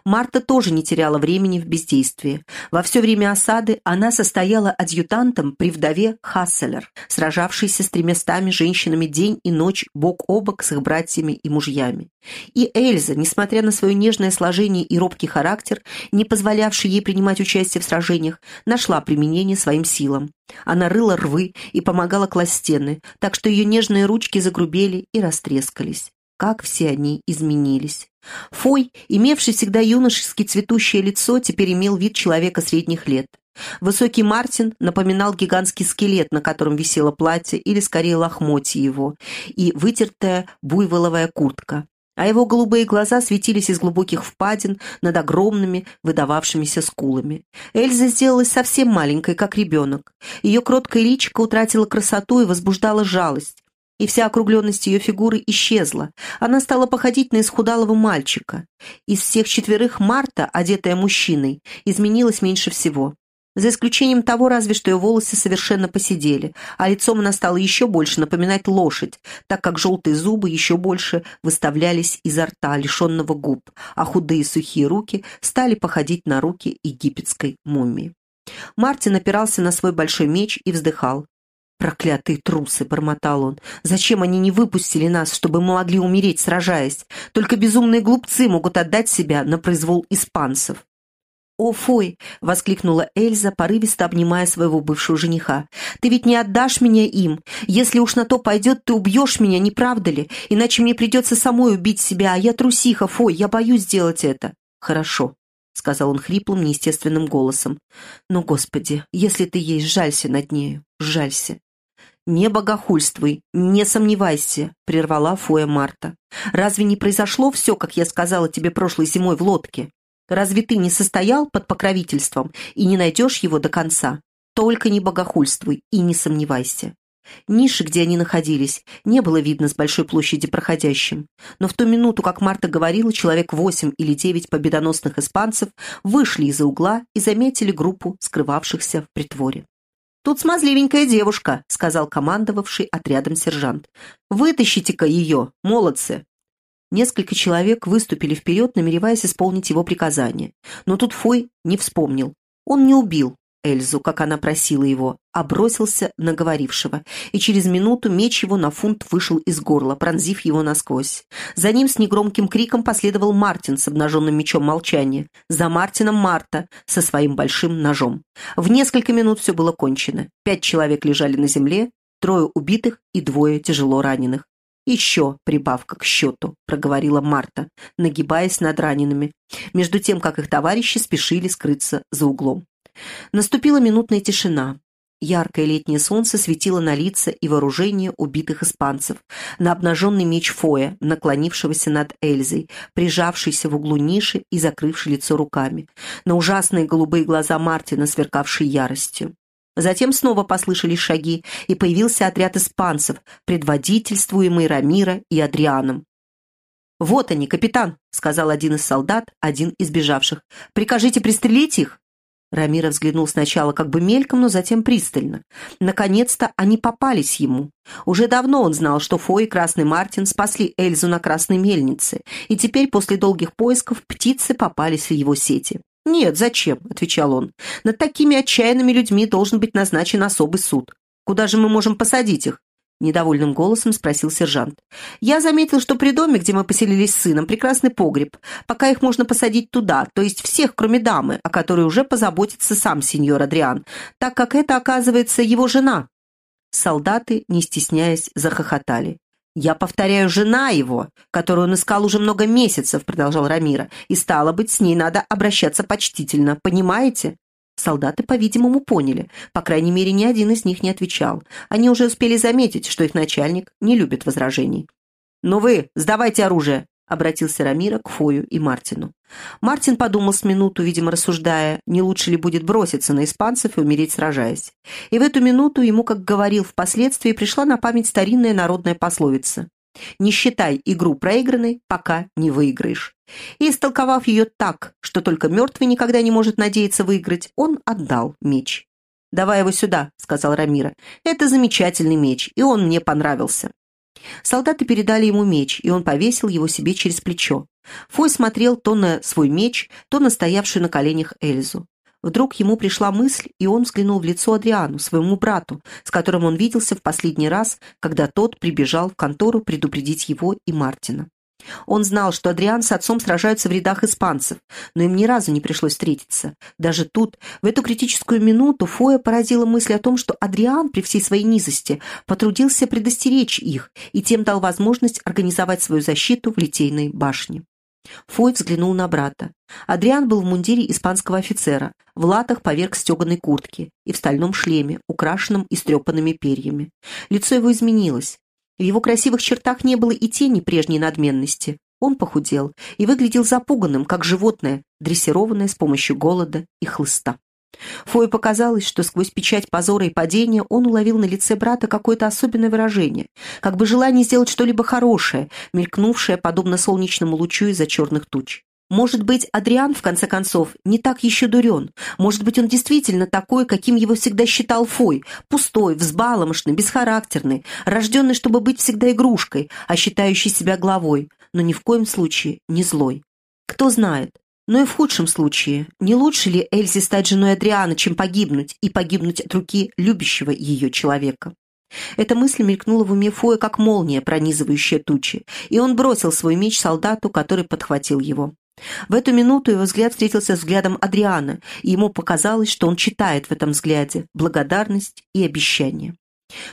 Марта тоже не теряла времени в бездействии. Во все время осады она состояла адъютантом при вдове Хасселер, сражавшейся с тремястами женщинами день и ночь бок о бок с их братьями и мужьями. И Эльза, несмотря на свое нежное сложение и робкий характер, не позволявший ей принимать участие в сражениях, нашла применение своим силам. Она рыла рвы и помогала класть стены, так что ее нежные ручки загрубели и растрескались. Как все они изменились. Фой, имевший всегда юношески цветущее лицо, теперь имел вид человека средних лет. Высокий Мартин напоминал гигантский скелет, на котором висело платье или, скорее, лохмотье его, и вытертая буйволовая куртка. А его голубые глаза светились из глубоких впадин над огромными, выдававшимися скулами. Эльза сделалась совсем маленькой, как ребенок. Ее кроткая личико утратила красоту и возбуждала жалость и вся округленность ее фигуры исчезла. Она стала походить на исхудалого мальчика. Из всех четверых Марта, одетая мужчиной, изменилась меньше всего. За исключением того, разве что ее волосы совершенно посидели, а лицом она стала еще больше напоминать лошадь, так как желтые зубы еще больше выставлялись изо рта, лишенного губ, а худые сухие руки стали походить на руки египетской мумии. Мартин опирался на свой большой меч и вздыхал. «Проклятые трусы!» — бормотал он. «Зачем они не выпустили нас, чтобы мы могли умереть, сражаясь? Только безумные глупцы могут отдать себя на произвол испанцев». «О, Фой!» — воскликнула Эльза, порывисто обнимая своего бывшего жениха. «Ты ведь не отдашь меня им. Если уж на то пойдет, ты убьешь меня, не правда ли? Иначе мне придется самой убить себя, а я трусиха, Фой, я боюсь сделать это». «Хорошо», — сказал он хриплым, неестественным голосом. «Но, Господи, если ты есть, жалься над нею, жалься. «Не богохульствуй, не сомневайся», — прервала Фоя Марта. «Разве не произошло все, как я сказала тебе прошлой зимой в лодке? Разве ты не состоял под покровительством и не найдешь его до конца? Только не богохульствуй и не сомневайся». Ниши, где они находились, не было видно с большой площади проходящим. Но в ту минуту, как Марта говорила, человек восемь или девять победоносных испанцев вышли из-за угла и заметили группу скрывавшихся в притворе. «Тут смазливенькая девушка», — сказал командовавший отрядом сержант. «Вытащите-ка ее, молодцы!» Несколько человек выступили вперед, намереваясь исполнить его приказание. Но тут Фой не вспомнил. Он не убил, Эльзу, как она просила его, а бросился на говорившего, и через минуту меч его на фунт вышел из горла, пронзив его насквозь. За ним с негромким криком последовал Мартин с обнаженным мечом молчания. За Мартином Марта со своим большим ножом. В несколько минут все было кончено. Пять человек лежали на земле, трое убитых и двое тяжело раненых. «Еще прибавка к счету», — проговорила Марта, нагибаясь над ранеными, между тем, как их товарищи спешили скрыться за углом. Наступила минутная тишина. Яркое летнее солнце светило на лица и вооружение убитых испанцев, на обнаженный меч Фоя, наклонившегося над Эльзой, прижавшийся в углу ниши и закрывший лицо руками, на ужасные голубые глаза Мартина, сверкавшие яростью. Затем снова послышались шаги, и появился отряд испанцев, предводительствуемый Рамира и Адрианом. «Вот они, капитан», — сказал один из солдат, один из бежавших. «Прикажите пристрелить их?» Рамира взглянул сначала как бы мельком, но затем пристально. Наконец-то они попались ему. Уже давно он знал, что Фо и Красный Мартин спасли Эльзу на Красной Мельнице, и теперь после долгих поисков птицы попались в его сети. «Нет, зачем?» — отвечал он. «Над такими отчаянными людьми должен быть назначен особый суд. Куда же мы можем посадить их? — недовольным голосом спросил сержант. «Я заметил, что при доме, где мы поселились с сыном, прекрасный погреб. Пока их можно посадить туда, то есть всех, кроме дамы, о которой уже позаботится сам сеньор Адриан, так как это, оказывается, его жена». Солдаты, не стесняясь, захохотали. «Я повторяю, жена его, которую он искал уже много месяцев», — продолжал Рамира, «и, стало быть, с ней надо обращаться почтительно, понимаете?» Солдаты, по-видимому, поняли. По крайней мере, ни один из них не отвечал. Они уже успели заметить, что их начальник не любит возражений. «Ну вы, сдавайте оружие!» — обратился Рамира к Фою и Мартину. Мартин подумал с минуту, видимо, рассуждая, не лучше ли будет броситься на испанцев и умереть, сражаясь. И в эту минуту ему, как говорил впоследствии, пришла на память старинная народная пословица не считай игру проигранной, пока не выиграешь. И, истолковав ее так, что только мертвый никогда не может надеяться выиграть, он отдал меч. «Давай его сюда», — сказал Рамира. «Это замечательный меч, и он мне понравился». Солдаты передали ему меч, и он повесил его себе через плечо. Фой смотрел то на свой меч, то на стоявшую на коленях Эльзу. Вдруг ему пришла мысль, и он взглянул в лицо Адриану, своему брату, с которым он виделся в последний раз, когда тот прибежал в контору предупредить его и Мартина. Он знал, что Адриан с отцом сражаются в рядах испанцев, но им ни разу не пришлось встретиться. Даже тут, в эту критическую минуту, Фоя поразила мысль о том, что Адриан при всей своей низости потрудился предостеречь их и тем дал возможность организовать свою защиту в Литейной башне. Фой взглянул на брата. Адриан был в мундире испанского офицера, в латах поверх стеганой куртки и в стальном шлеме, украшенном истрепанными перьями. Лицо его изменилось. В его красивых чертах не было и тени прежней надменности. Он похудел и выглядел запуганным, как животное, дрессированное с помощью голода и хлыста. Фою показалось, что сквозь печать позора и падения он уловил на лице брата какое-то особенное выражение, как бы желание сделать что-либо хорошее, мелькнувшее, подобно солнечному лучу из-за черных туч. Может быть, Адриан, в конце концов, не так еще дурен. Может быть, он действительно такой, каким его всегда считал Фой. Пустой, взбаломошный, бесхарактерный, рожденный, чтобы быть всегда игрушкой, а считающий себя главой, но ни в коем случае не злой. Кто знает, но и в худшем случае, не лучше ли Эльзе стать женой Адриана, чем погибнуть, и погибнуть от руки любящего ее человека? Эта мысль мелькнула в уме Фоя, как молния, пронизывающая тучи, и он бросил свой меч солдату, который подхватил его. В эту минуту его взгляд встретился с взглядом Адриана, и ему показалось, что он читает в этом взгляде благодарность и обещание.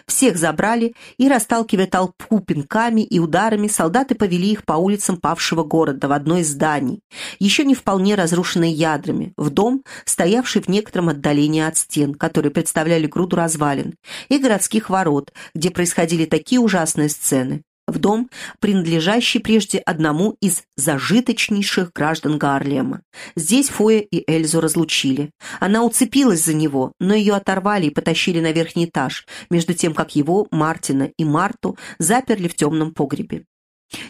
Всех забрали, и, расталкивая толпу пинками и ударами, солдаты повели их по улицам павшего города в одно из зданий, еще не вполне разрушенное ядрами, в дом, стоявший в некотором отдалении от стен, которые представляли груду развалин, и городских ворот, где происходили такие ужасные сцены в дом, принадлежащий прежде одному из зажиточнейших граждан Гарлема. Здесь Фоя и Эльзу разлучили. Она уцепилась за него, но ее оторвали и потащили на верхний этаж, между тем, как его, Мартина и Марту заперли в темном погребе.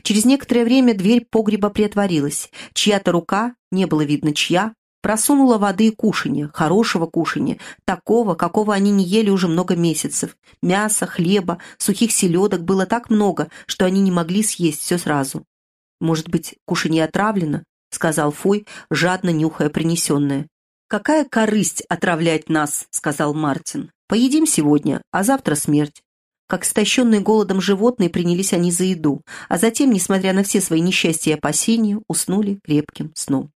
Через некоторое время дверь погреба приотворилась. Чья-то рука, не было видно чья, Просунула воды и кушанья, хорошего кушанья, такого, какого они не ели уже много месяцев. Мяса, хлеба, сухих селедок было так много, что они не могли съесть все сразу. «Может быть, кушанье отравлено?» — сказал Фой, жадно нюхая принесенное. «Какая корысть отравлять нас?» — сказал Мартин. «Поедим сегодня, а завтра смерть». Как истощенные голодом животные принялись они за еду, а затем, несмотря на все свои несчастья и опасения, уснули крепким сном.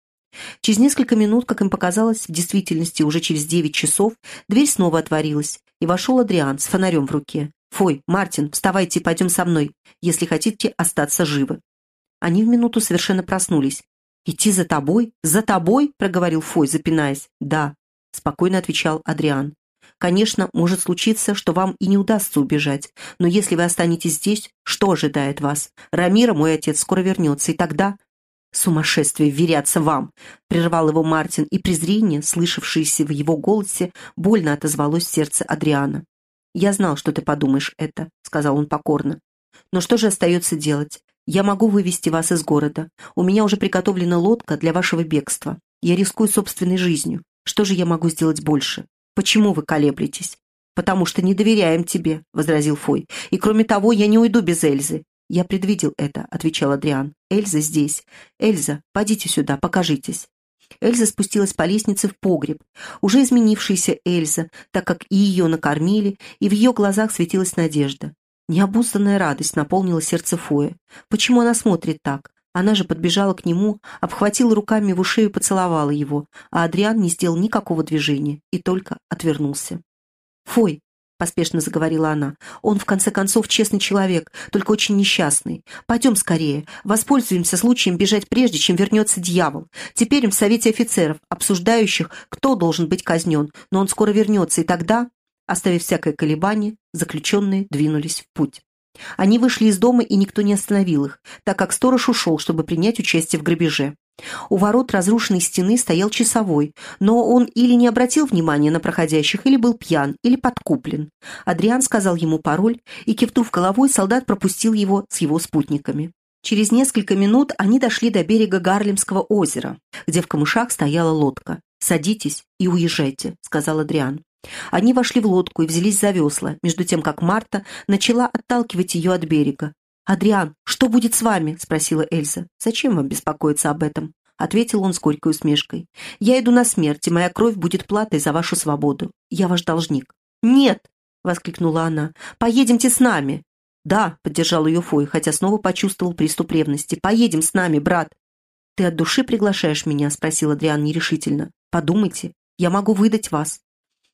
Через несколько минут, как им показалось, в действительности уже через девять часов, дверь снова отворилась, и вошел Адриан с фонарем в руке. «Фой, Мартин, вставайте и пойдем со мной, если хотите остаться живы». Они в минуту совершенно проснулись. «Идти за тобой? За тобой?» — проговорил Фой, запинаясь. «Да», — спокойно отвечал Адриан. «Конечно, может случиться, что вам и не удастся убежать, но если вы останетесь здесь, что ожидает вас? Рамира, мой отец, скоро вернется, и тогда «Сумасшествие веряться вам!» — прервал его Мартин, и презрение, слышавшееся в его голосе, больно отозвалось в сердце Адриана. «Я знал, что ты подумаешь это», — сказал он покорно. «Но что же остается делать? Я могу вывести вас из города. У меня уже приготовлена лодка для вашего бегства. Я рискую собственной жизнью. Что же я могу сделать больше? Почему вы колеблетесь?» «Потому что не доверяем тебе», — возразил Фой. «И кроме того, я не уйду без Эльзы. «Я предвидел это», — отвечал Адриан. «Эльза здесь. Эльза, подите сюда, покажитесь». Эльза спустилась по лестнице в погреб. Уже изменившаяся Эльза, так как и ее накормили, и в ее глазах светилась надежда. Необузданная радость наполнила сердце Фоя. Почему она смотрит так? Она же подбежала к нему, обхватила руками в шею и поцеловала его, а Адриан не сделал никакого движения и только отвернулся. «Фой, — поспешно заговорила она. «Он, в конце концов, честный человек, только очень несчастный. Пойдем скорее. Воспользуемся случаем бежать прежде, чем вернется дьявол. Теперь им в Совете офицеров, обсуждающих, кто должен быть казнен, но он скоро вернется, и тогда...» Оставив всякое колебание, заключенные двинулись в путь. Они вышли из дома, и никто не остановил их, так как сторож ушел, чтобы принять участие в грабеже. У ворот разрушенной стены стоял часовой, но он или не обратил внимания на проходящих, или был пьян, или подкуплен. Адриан сказал ему пароль, и, кивнув головой, солдат пропустил его с его спутниками. Через несколько минут они дошли до берега Гарлемского озера, где в камышах стояла лодка. «Садитесь и уезжайте», — сказал Адриан. Они вошли в лодку и взялись за весла, между тем, как Марта начала отталкивать ее от берега. «Адриан, что будет с вами?» — спросила Эльза. «Зачем вам беспокоиться об этом?» — ответил он с горькой усмешкой. «Я иду на смерть, и моя кровь будет платой за вашу свободу. Я ваш должник». «Нет!» — воскликнула она. «Поедемте с нами!» «Да», — поддержал ее Фой, хотя снова почувствовал приступ ревности. «Поедем с нами, брат!» «Ты от души приглашаешь меня?» — спросил Адриан нерешительно. «Подумайте, я могу выдать вас».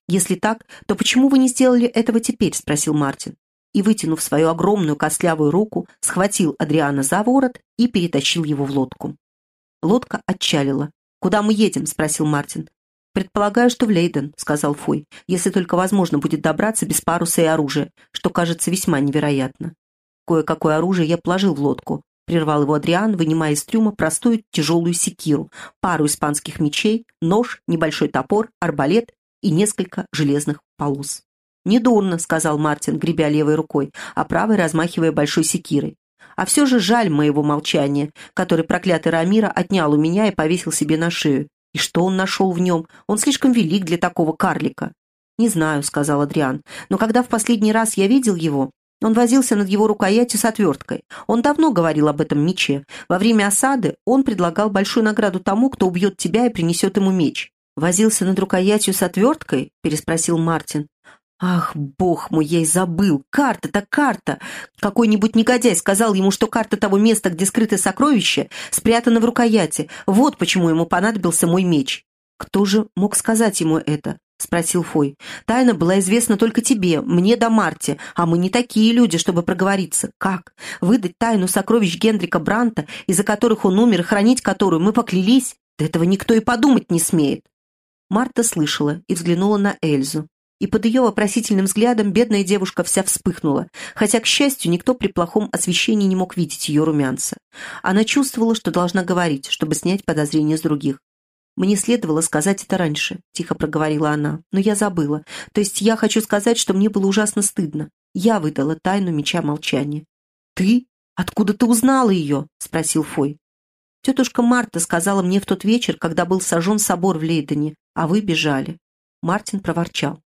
«Если так, то почему вы не сделали этого теперь?» — спросил Мартин и, вытянув свою огромную костлявую руку, схватил Адриана за ворот и перетащил его в лодку. Лодка отчалила. «Куда мы едем?» — спросил Мартин. «Предполагаю, что в Лейден», — сказал Фой, «если только возможно будет добраться без паруса и оружия, что кажется весьма невероятно». «Кое-какое оружие я положил в лодку», — прервал его Адриан, вынимая из трюма простую тяжелую секиру, пару испанских мечей, нож, небольшой топор, арбалет и несколько железных полос. «Недурно», — сказал Мартин, гребя левой рукой, а правой размахивая большой секирой. «А все же жаль моего молчания, который проклятый Рамира отнял у меня и повесил себе на шею. И что он нашел в нем? Он слишком велик для такого карлика». «Не знаю», — сказал Адриан, «но когда в последний раз я видел его, он возился над его рукоятью с отверткой. Он давно говорил об этом мече. Во время осады он предлагал большую награду тому, кто убьет тебя и принесет ему меч. «Возился над рукоятью с отверткой?» – переспросил Мартин. Ах, бог мой, я и забыл. Карта-то карта. Какой-нибудь негодяй сказал ему, что карта того места, где скрыто сокровище, спрятана в рукояти. Вот почему ему понадобился мой меч. «Кто же мог сказать ему это?» — спросил Фой. «Тайна была известна только тебе, мне да Марте, а мы не такие люди, чтобы проговориться. Как? Выдать тайну сокровищ Генрика Бранта, из-за которых он умер, хранить которую мы поклялись? Да этого никто и подумать не смеет». Марта слышала и взглянула на Эльзу. И под ее вопросительным взглядом бедная девушка вся вспыхнула, хотя, к счастью, никто при плохом освещении не мог видеть ее румянца. Она чувствовала, что должна говорить, чтобы снять подозрения с других. «Мне следовало сказать это раньше», — тихо проговорила она, — «но я забыла. То есть я хочу сказать, что мне было ужасно стыдно. Я выдала тайну меча молчания». «Ты? Откуда ты узнала ее?» — спросил Фой. «Тетушка Марта сказала мне в тот вечер, когда был сожжен собор в Лейдене, а вы бежали». Мартин проворчал.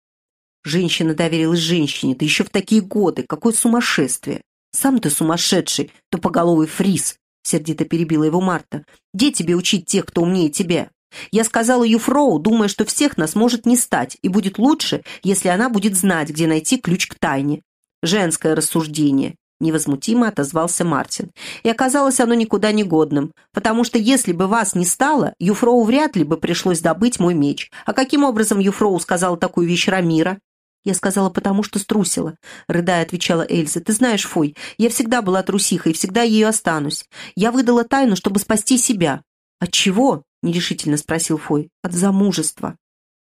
«Женщина доверилась женщине, да еще в такие годы. Какое сумасшествие! Сам ты сумасшедший, тупоголовый фриз!» Сердито перебила его Марта. «Где тебе учить тех, кто умнее тебя? Я сказала Юфроу, думая, что всех нас может не стать, и будет лучше, если она будет знать, где найти ключ к тайне. Женское рассуждение. Невозмутимо отозвался Мартин. И оказалось оно никуда не годным, потому что если бы вас не стало, Юфроу вряд ли бы пришлось добыть мой меч. А каким образом Юфроу сказала такую вещь Рамира? Я сказала, потому что струсила. Рыдая, отвечала Эльза. Ты знаешь, Фой, я всегда была трусихой и всегда ею останусь. Я выдала тайну, чтобы спасти себя. От чего? — нерешительно спросил Фой. «От замужества».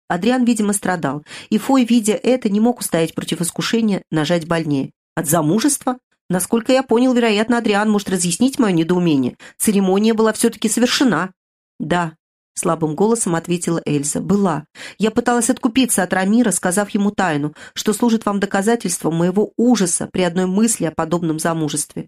Адриан, видимо, страдал, и Фой, видя это, не мог устоять против искушения нажать больнее. «От замужества? Насколько я понял, вероятно, Адриан может разъяснить мое недоумение. Церемония была все-таки совершена». «Да», — слабым голосом ответила Эльза. «Была. Я пыталась откупиться от Рамира, сказав ему тайну, что служит вам доказательством моего ужаса при одной мысли о подобном замужестве».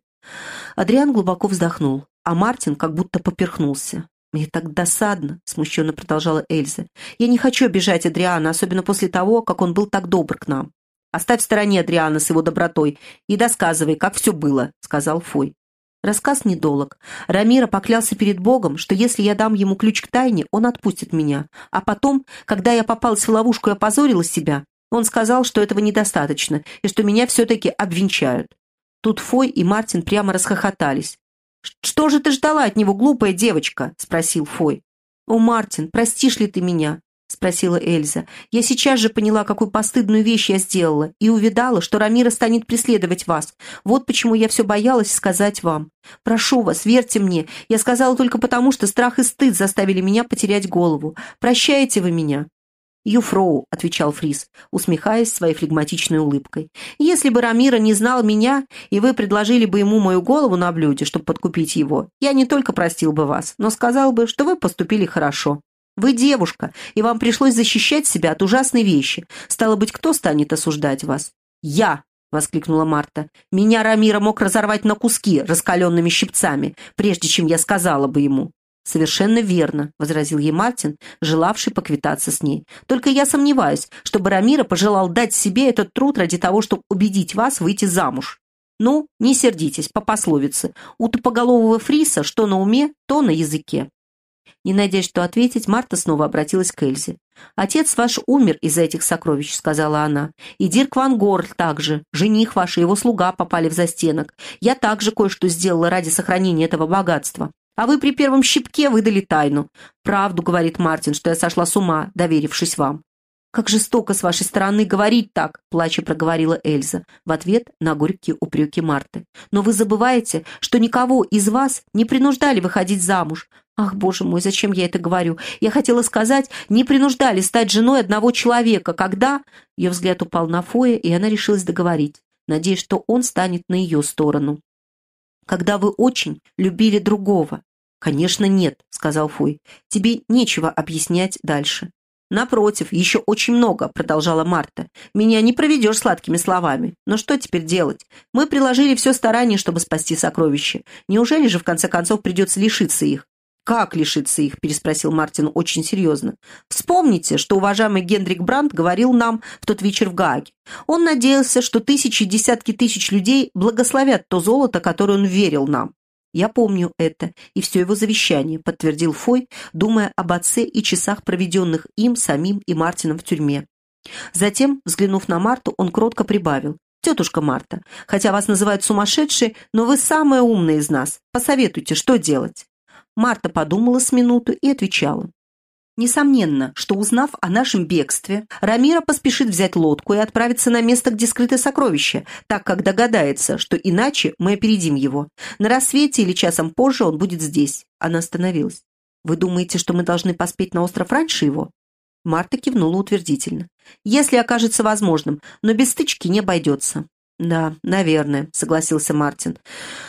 Адриан глубоко вздохнул, а Мартин как будто поперхнулся. «Мне так досадно», — смущенно продолжала Эльза. «Я не хочу обижать Адриана, особенно после того, как он был так добр к нам». «Оставь в стороне Адриана с его добротой и досказывай, как все было», — сказал Фой. Рассказ недолог. Рамира поклялся перед Богом, что если я дам ему ключ к тайне, он отпустит меня. А потом, когда я попалась в ловушку и опозорила себя, он сказал, что этого недостаточно, и что меня все-таки обвенчают. Тут Фой и Мартин прямо расхохотались. «Что же ты ждала от него, глупая девочка?» — спросил Фой. «О, Мартин, простишь ли ты меня?» — спросила Эльза. «Я сейчас же поняла, какую постыдную вещь я сделала, и увидала, что Рамира станет преследовать вас. Вот почему я все боялась сказать вам. Прошу вас, верьте мне. Я сказала только потому, что страх и стыд заставили меня потерять голову. Прощаете вы меня?» «Юфроу», — отвечал Фрис, усмехаясь своей флегматичной улыбкой. «Если бы Рамира не знал меня, и вы предложили бы ему мою голову на блюде, чтобы подкупить его, я не только простил бы вас, но сказал бы, что вы поступили хорошо. Вы девушка, и вам пришлось защищать себя от ужасной вещи. Стало быть, кто станет осуждать вас?» «Я!» — воскликнула Марта. «Меня Рамира мог разорвать на куски раскаленными щипцами, прежде чем я сказала бы ему. «Совершенно верно», — возразил ей Мартин, желавший поквитаться с ней. «Только я сомневаюсь, чтобы Рамира пожелал дать себе этот труд ради того, чтобы убедить вас выйти замуж. Ну, не сердитесь, по пословице. У тупоголового фриса что на уме, то на языке». Не найдя что ответить, Марта снова обратилась к Эльзе. «Отец ваш умер из-за этих сокровищ», — сказала она. «И Дирк Ван Горль также. Жених ваш и его слуга попали в застенок. Я также кое-что сделала ради сохранения этого богатства. А вы при первом щипке выдали тайну. Правду, говорит Мартин, что я сошла с ума, доверившись вам. «Как жестоко с вашей стороны говорить так!» – плача проговорила Эльза в ответ на горькие упреки Марты. «Но вы забываете, что никого из вас не принуждали выходить замуж. Ах, боже мой, зачем я это говорю? Я хотела сказать, не принуждали стать женой одного человека, когда...» Ее взгляд упал на Фоя, и она решилась договорить, надеясь, что он станет на ее сторону когда вы очень любили другого?» «Конечно, нет», — сказал Фуй. «Тебе нечего объяснять дальше». «Напротив, еще очень много», — продолжала Марта. «Меня не проведешь сладкими словами. Но что теперь делать? Мы приложили все старание, чтобы спасти сокровища. Неужели же, в конце концов, придется лишиться их? «Как лишиться их?» – переспросил Мартин очень серьезно. «Вспомните, что уважаемый Генрик Брандт говорил нам в тот вечер в Гааге. Он надеялся, что тысячи и десятки тысяч людей благословят то золото, которое он верил нам. «Я помню это и все его завещание», — подтвердил Фой, думая об отце и часах, проведенных им, самим и Мартином в тюрьме. Затем, взглянув на Марту, он кротко прибавил. «Тетушка Марта, хотя вас называют сумасшедшей, но вы самая умная из нас. Посоветуйте, что делать?» Марта подумала с минуту и отвечала. Несомненно, что узнав о нашем бегстве, Рамира поспешит взять лодку и отправиться на место, где скрыто сокровище, так как догадается, что иначе мы опередим его. На рассвете или часом позже он будет здесь. Она остановилась. «Вы думаете, что мы должны поспеть на остров раньше его?» Марта кивнула утвердительно. «Если окажется возможным, но без стычки не обойдется». «Да, наверное», — согласился Мартин.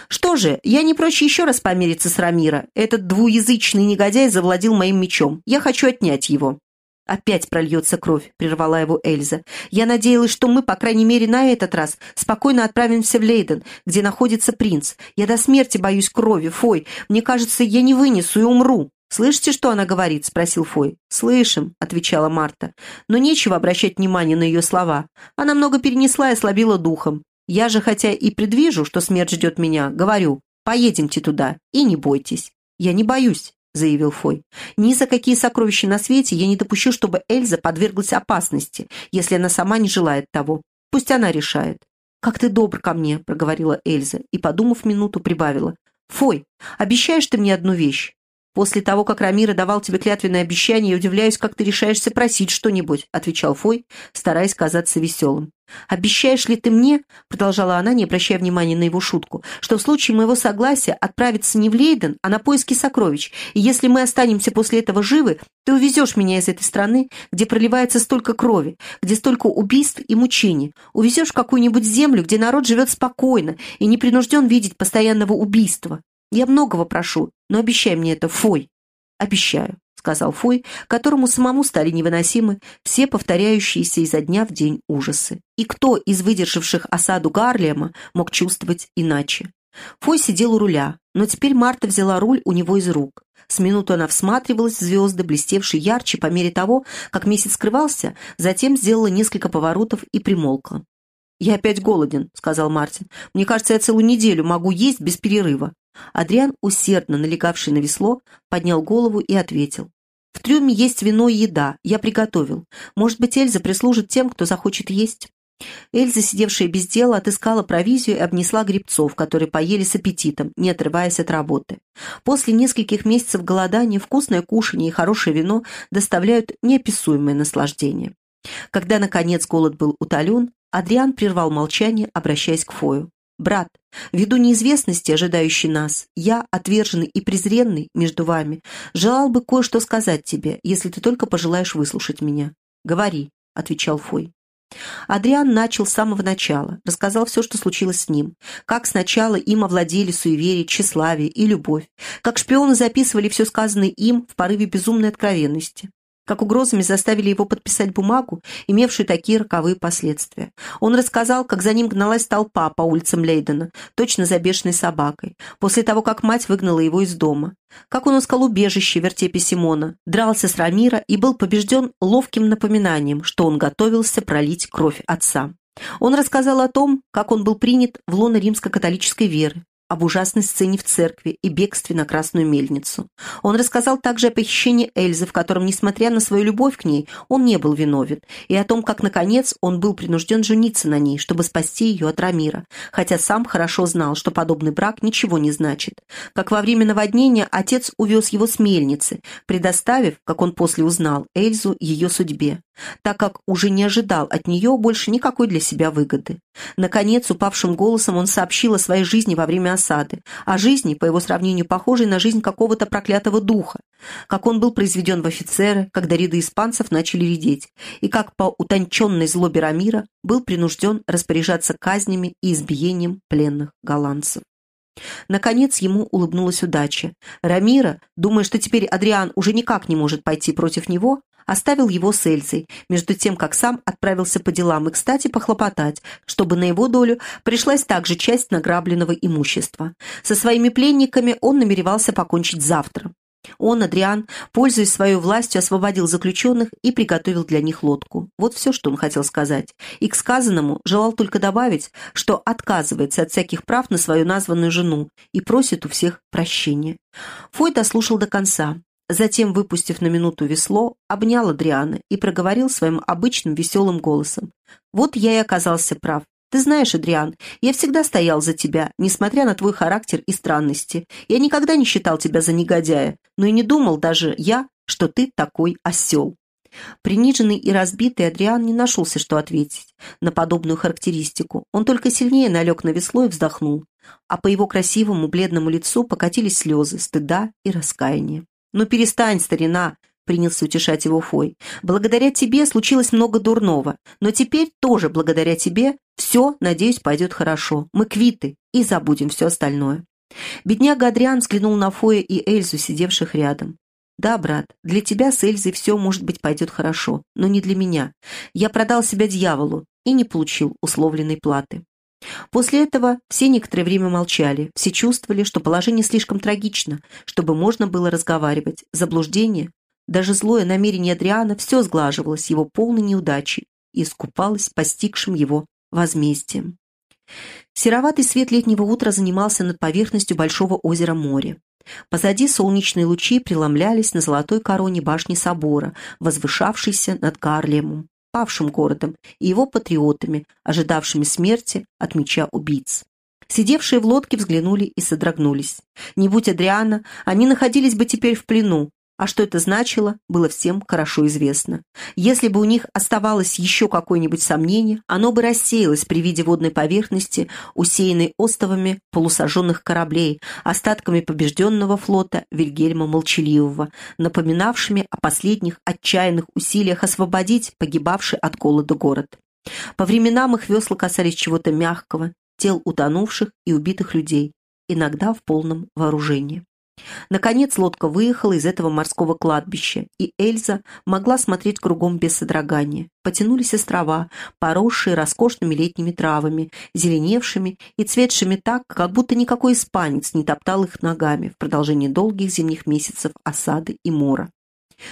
«Что же, я не прочь еще раз помириться с Рамира. Этот двуязычный негодяй завладел моим мечом. Я хочу отнять его». «Опять прольется кровь», — прервала его Эльза. «Я надеялась, что мы, по крайней мере, на этот раз спокойно отправимся в Лейден, где находится принц. Я до смерти боюсь крови, Фой. Мне кажется, я не вынесу и умру». «Слышите, что она говорит?» — спросил Фой. «Слышим», — отвечала Марта. «Но нечего обращать внимание на ее слова. Она много перенесла и ослабила духом. Я же, хотя и предвижу, что смерть ждет меня, говорю, поедемте туда и не бойтесь». «Я не боюсь», — заявил Фой. «Ни за какие сокровища на свете я не допущу, чтобы Эльза подверглась опасности, если она сама не желает того. Пусть она решает». «Как ты добр ко мне», — проговорила Эльза и, подумав минуту, прибавила. «Фой, обещаешь ты мне одну вещь? «После того, как Рамира давал тебе клятвенное обещание, я удивляюсь, как ты решаешься просить что-нибудь», — отвечал Фой, стараясь казаться веселым. «Обещаешь ли ты мне, — продолжала она, не обращая внимания на его шутку, — что в случае моего согласия отправиться не в Лейден, а на поиски сокровищ, и если мы останемся после этого живы, ты увезешь меня из этой страны, где проливается столько крови, где столько убийств и мучений, увезешь в какую-нибудь землю, где народ живет спокойно и не принужден видеть постоянного убийства, я многого прошу, но обещай мне это, Фой». «Обещаю», — сказал Фой, которому самому стали невыносимы все повторяющиеся изо дня в день ужасы. И кто из выдержавших осаду Гарлема мог чувствовать иначе? Фой сидел у руля, но теперь Марта взяла руль у него из рук. С минуту она всматривалась в звезды, блестевшие ярче по мере того, как месяц скрывался, затем сделала несколько поворотов и примолкла. «Я опять голоден», — сказал Мартин. «Мне кажется, я целую неделю могу есть без перерыва». Адриан, усердно налегавший на весло, поднял голову и ответил. «В трюме есть вино и еда. Я приготовил. Может быть, Эльза прислужит тем, кто захочет есть?» Эльза, сидевшая без дела, отыскала провизию и обнесла грибцов, которые поели с аппетитом, не отрываясь от работы. После нескольких месяцев голодания вкусное кушанье и хорошее вино доставляют неописуемое наслаждение. Когда, наконец, голод был утолен, Адриан прервал молчание, обращаясь к Фою. «Брат, ввиду неизвестности, ожидающей нас, я, отверженный и презренный между вами, желал бы кое-что сказать тебе, если ты только пожелаешь выслушать меня». «Говори», — отвечал Фой. Адриан начал с самого начала, рассказал все, что случилось с ним, как сначала им овладели суеверие, тщеславие и любовь, как шпионы записывали все сказанное им в порыве безумной откровенности, как угрозами заставили его подписать бумагу, имевшую такие роковые последствия. Он рассказал, как за ним гналась толпа по улицам Лейдена, точно за бешеной собакой, после того, как мать выгнала его из дома. Как он искал убежище в вертепе Симона, дрался с Рамира и был побежден ловким напоминанием, что он готовился пролить кровь отца. Он рассказал о том, как он был принят в лоно римско-католической веры, об ужасной сцене в церкви и бегстве на Красную Мельницу. Он рассказал также о похищении Эльзы, в котором, несмотря на свою любовь к ней, он не был виновен, и о том, как, наконец, он был принужден жениться на ней, чтобы спасти ее от Рамира, хотя сам хорошо знал, что подобный брак ничего не значит. Как во время наводнения отец увез его с мельницы, предоставив, как он после узнал, Эльзу ее судьбе так как уже не ожидал от нее больше никакой для себя выгоды. Наконец, упавшим голосом он сообщил о своей жизни во время осады, о жизни, по его сравнению, похожей на жизнь какого-то проклятого духа, как он был произведен в офицеры, когда ряды испанцев начали редеть, и как по утонченной злобе Рамира был принужден распоряжаться казнями и избиением пленных голландцев. Наконец ему улыбнулась удача. Рамира, думая, что теперь Адриан уже никак не может пойти против него, оставил его с Эльзой, между тем, как сам отправился по делам и, кстати, похлопотать, чтобы на его долю пришлась также часть награбленного имущества. Со своими пленниками он намеревался покончить завтра. Он, Адриан, пользуясь своей властью, освободил заключенных и приготовил для них лодку. Вот все, что он хотел сказать. И к сказанному желал только добавить, что отказывается от всяких прав на свою названную жену и просит у всех прощения. Фой дослушал до конца. Затем, выпустив на минуту весло, обнял Адриана и проговорил своим обычным веселым голосом. «Вот я и оказался прав. Ты знаешь, Адриан, я всегда стоял за тебя, несмотря на твой характер и странности. Я никогда не считал тебя за негодяя, но и не думал даже я, что ты такой осел». Приниженный и разбитый Адриан не нашелся, что ответить на подобную характеристику. Он только сильнее налег на весло и вздохнул, а по его красивому бледному лицу покатились слезы, стыда и раскаяния. «Ну перестань, старина!» — принялся утешать его Фой. «Благодаря тебе случилось много дурного, но теперь тоже благодаря тебе все, надеюсь, пойдет хорошо. Мы квиты и забудем все остальное». Бедняга Адриан взглянул на Фоя и Эльзу, сидевших рядом. «Да, брат, для тебя с Эльзой все, может быть, пойдет хорошо, но не для меня. Я продал себя дьяволу и не получил условленной платы». После этого все некоторое время молчали, все чувствовали, что положение слишком трагично, чтобы можно было разговаривать. Заблуждение, даже злое намерение Адриана все сглаживалось его полной неудачей и искупалось постигшим его возмездием. Сероватый свет летнего утра занимался над поверхностью большого озера моря. Позади солнечные лучи преломлялись на золотой короне башни собора, возвышавшейся над Гарлемом, павшим городом, и его патриотами, ожидавшими смерти от меча убийц. Сидевшие в лодке взглянули и содрогнулись. Не будь Адриана, они находились бы теперь в плену, а что это значило, было всем хорошо известно. Если бы у них оставалось еще какое-нибудь сомнение, оно бы рассеялось при виде водной поверхности, усеянной остовами полусожженных кораблей, остатками побежденного флота Вильгельма Молчаливого, напоминавшими о последних отчаянных усилиях освободить погибавший от голода город. По временам их весла касались чего-то мягкого, тел утонувших и убитых людей, иногда в полном вооружении. Наконец лодка выехала из этого морского кладбища, и Эльза могла смотреть кругом без содрогания. Потянулись острова, поросшие роскошными летними травами, зеленевшими и цветшими так, как будто никакой испанец не топтал их ногами в продолжении долгих зимних месяцев осады и мора.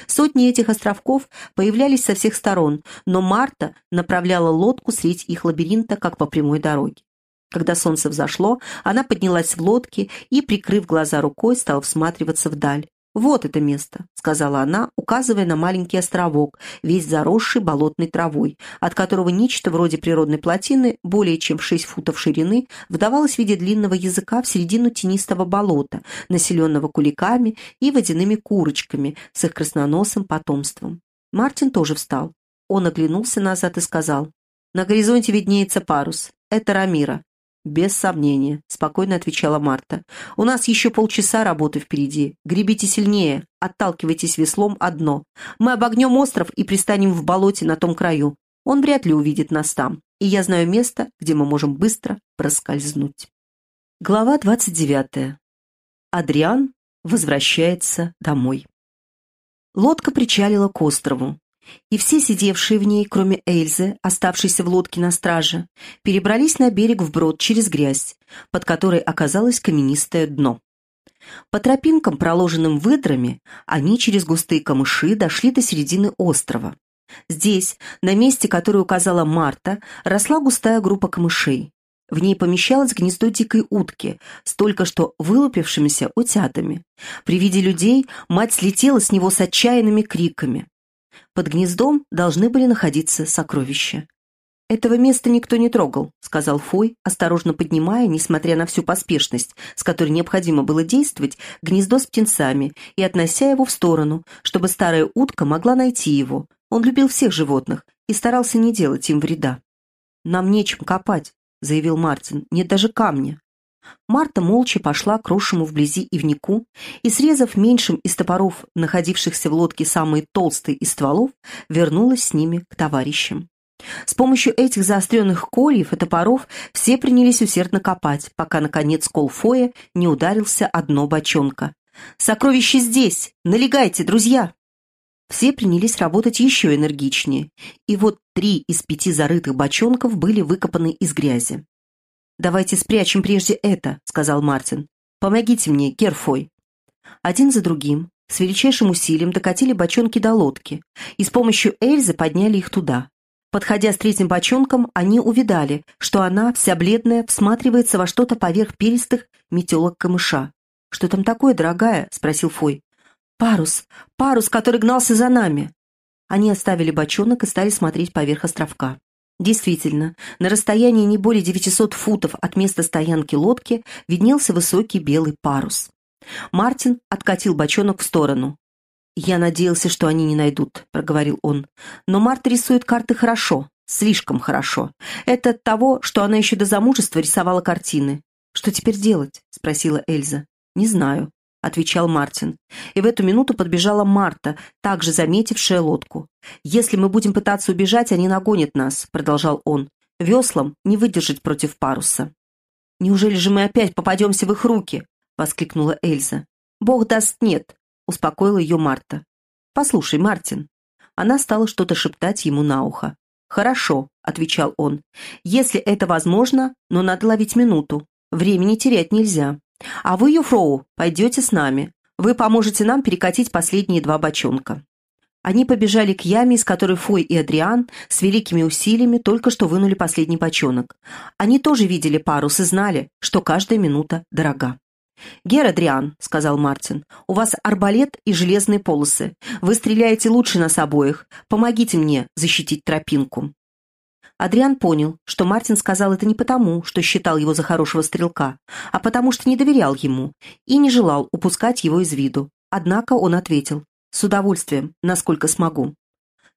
Сотни этих островков появлялись со всех сторон, но Марта направляла лодку средь их лабиринта, как по прямой дороге. Когда солнце взошло, она поднялась в лодке и, прикрыв глаза рукой, стала всматриваться вдаль. «Вот это место», — сказала она, указывая на маленький островок, весь заросший болотной травой, от которого нечто вроде природной плотины, более чем в шесть футов ширины, вдавалось в виде длинного языка в середину тенистого болота, населенного куликами и водяными курочками с их красноносым потомством. Мартин тоже встал. Он оглянулся назад и сказал, «На горизонте виднеется парус. Это Рамира. «Без сомнения», — спокойно отвечала Марта. «У нас еще полчаса работы впереди. Гребите сильнее, отталкивайтесь веслом одно. Мы обогнем остров и пристанем в болоте на том краю. Он вряд ли увидит нас там, и я знаю место, где мы можем быстро проскользнуть». Глава 29. Адриан возвращается домой. Лодка причалила к острову и все сидевшие в ней, кроме Эльзы, оставшейся в лодке на страже, перебрались на берег вброд через грязь, под которой оказалось каменистое дно. По тропинкам, проложенным выдрами, они через густые камыши дошли до середины острова. Здесь, на месте, которое указала Марта, росла густая группа камышей. В ней помещалось гнездо дикой утки, столько что вылупившимися утятами. При виде людей мать слетела с него с отчаянными криками. Под гнездом должны были находиться сокровища. «Этого места никто не трогал», — сказал Фой, осторожно поднимая, несмотря на всю поспешность, с которой необходимо было действовать, гнездо с птенцами и относя его в сторону, чтобы старая утка могла найти его. Он любил всех животных и старался не делать им вреда. «Нам нечем копать», — заявил Мартин, — «нет даже камня». Марта молча пошла к росшему вблизи ивнику и, срезав меньшим из топоров, находившихся в лодке самые толстые из стволов, вернулась с ними к товарищам. С помощью этих заостренных кольев и топоров все принялись усердно копать, пока, наконец, кол Фоя не ударился одно бочонка. «Сокровище здесь! Налегайте, друзья!» Все принялись работать еще энергичнее, и вот три из пяти зарытых бочонков были выкопаны из грязи. «Давайте спрячем прежде это», — сказал Мартин. «Помогите мне, Керфой». Один за другим, с величайшим усилием докатили бочонки до лодки и с помощью Эльзы подняли их туда. Подходя с третьим бочонком, они увидали, что она, вся бледная, всматривается во что-то поверх перистых метелок камыша. «Что там такое, дорогая?» — спросил Фой. «Парус! Парус, который гнался за нами!» Они оставили бочонок и стали смотреть поверх островка. Действительно, на расстоянии не более 900 футов от места стоянки лодки виднелся высокий белый парус. Мартин откатил бочонок в сторону. «Я надеялся, что они не найдут», — проговорил он. «Но Марта рисует карты хорошо, слишком хорошо. Это от того, что она еще до замужества рисовала картины. Что теперь делать?» — спросила Эльза. «Не знаю», — отвечал Мартин. И в эту минуту подбежала Марта, также заметившая лодку. «Если мы будем пытаться убежать, они нагонят нас», — продолжал он. «Веслам не выдержать против паруса». «Неужели же мы опять попадемся в их руки?» — воскликнула Эльза. «Бог даст нет», — успокоила ее Марта. «Послушай, Мартин». Она стала что-то шептать ему на ухо. «Хорошо», — отвечал он. «Если это возможно, но надо ловить минуту. Времени терять нельзя. А вы, Юфроу, пойдете с нами. Вы поможете нам перекатить последние два бочонка». Они побежали к яме, из которой Фой и Адриан с великими усилиями только что вынули последний бочонок. Они тоже видели парус и знали, что каждая минута дорога. «Гер Адриан», — сказал Мартин, — «у вас арбалет и железные полосы. Вы стреляете лучше нас обоих. Помогите мне защитить тропинку». Адриан понял, что Мартин сказал это не потому, что считал его за хорошего стрелка, а потому что не доверял ему и не желал упускать его из виду. Однако он ответил, «С удовольствием, насколько смогу».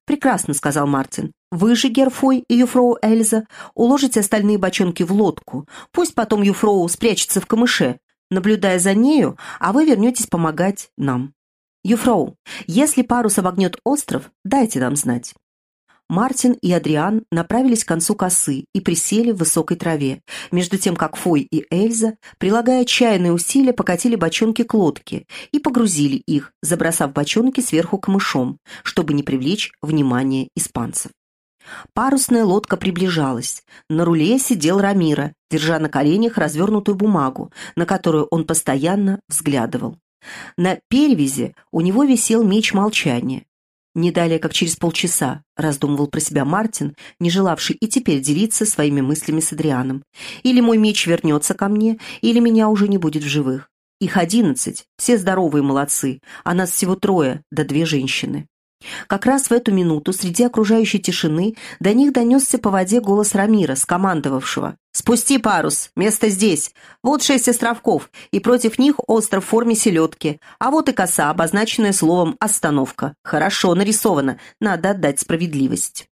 «Прекрасно», — сказал Мартин. «Вы же, Герфой и Юфроу Эльза, уложите остальные бочонки в лодку. Пусть потом Юфроу спрячется в камыше, наблюдая за нею, а вы вернетесь помогать нам. Юфроу, если парус обогнет остров, дайте нам знать». Мартин и Адриан направились к концу косы и присели в высокой траве, между тем как Фой и Эльза, прилагая отчаянные усилия, покатили бочонки к лодке и погрузили их, забросав бочонки сверху камышом, чтобы не привлечь внимание испанцев. Парусная лодка приближалась. На руле сидел Рамира, держа на коленях развернутую бумагу, на которую он постоянно взглядывал. На перевязи у него висел меч молчания. Не далее, как через полчаса, раздумывал про себя Мартин, не желавший и теперь делиться своими мыслями с Адрианом. Или мой меч вернется ко мне, или меня уже не будет в живых. Их одиннадцать, все здоровые молодцы, а нас всего трое, да две женщины. Как раз в эту минуту среди окружающей тишины до них донесся по воде голос Рамира, скомандовавшего. «Спусти парус! Место здесь! Вот шесть островков, и против них остров в форме селедки. А вот и коса, обозначенная словом «остановка». Хорошо нарисовано, надо отдать справедливость».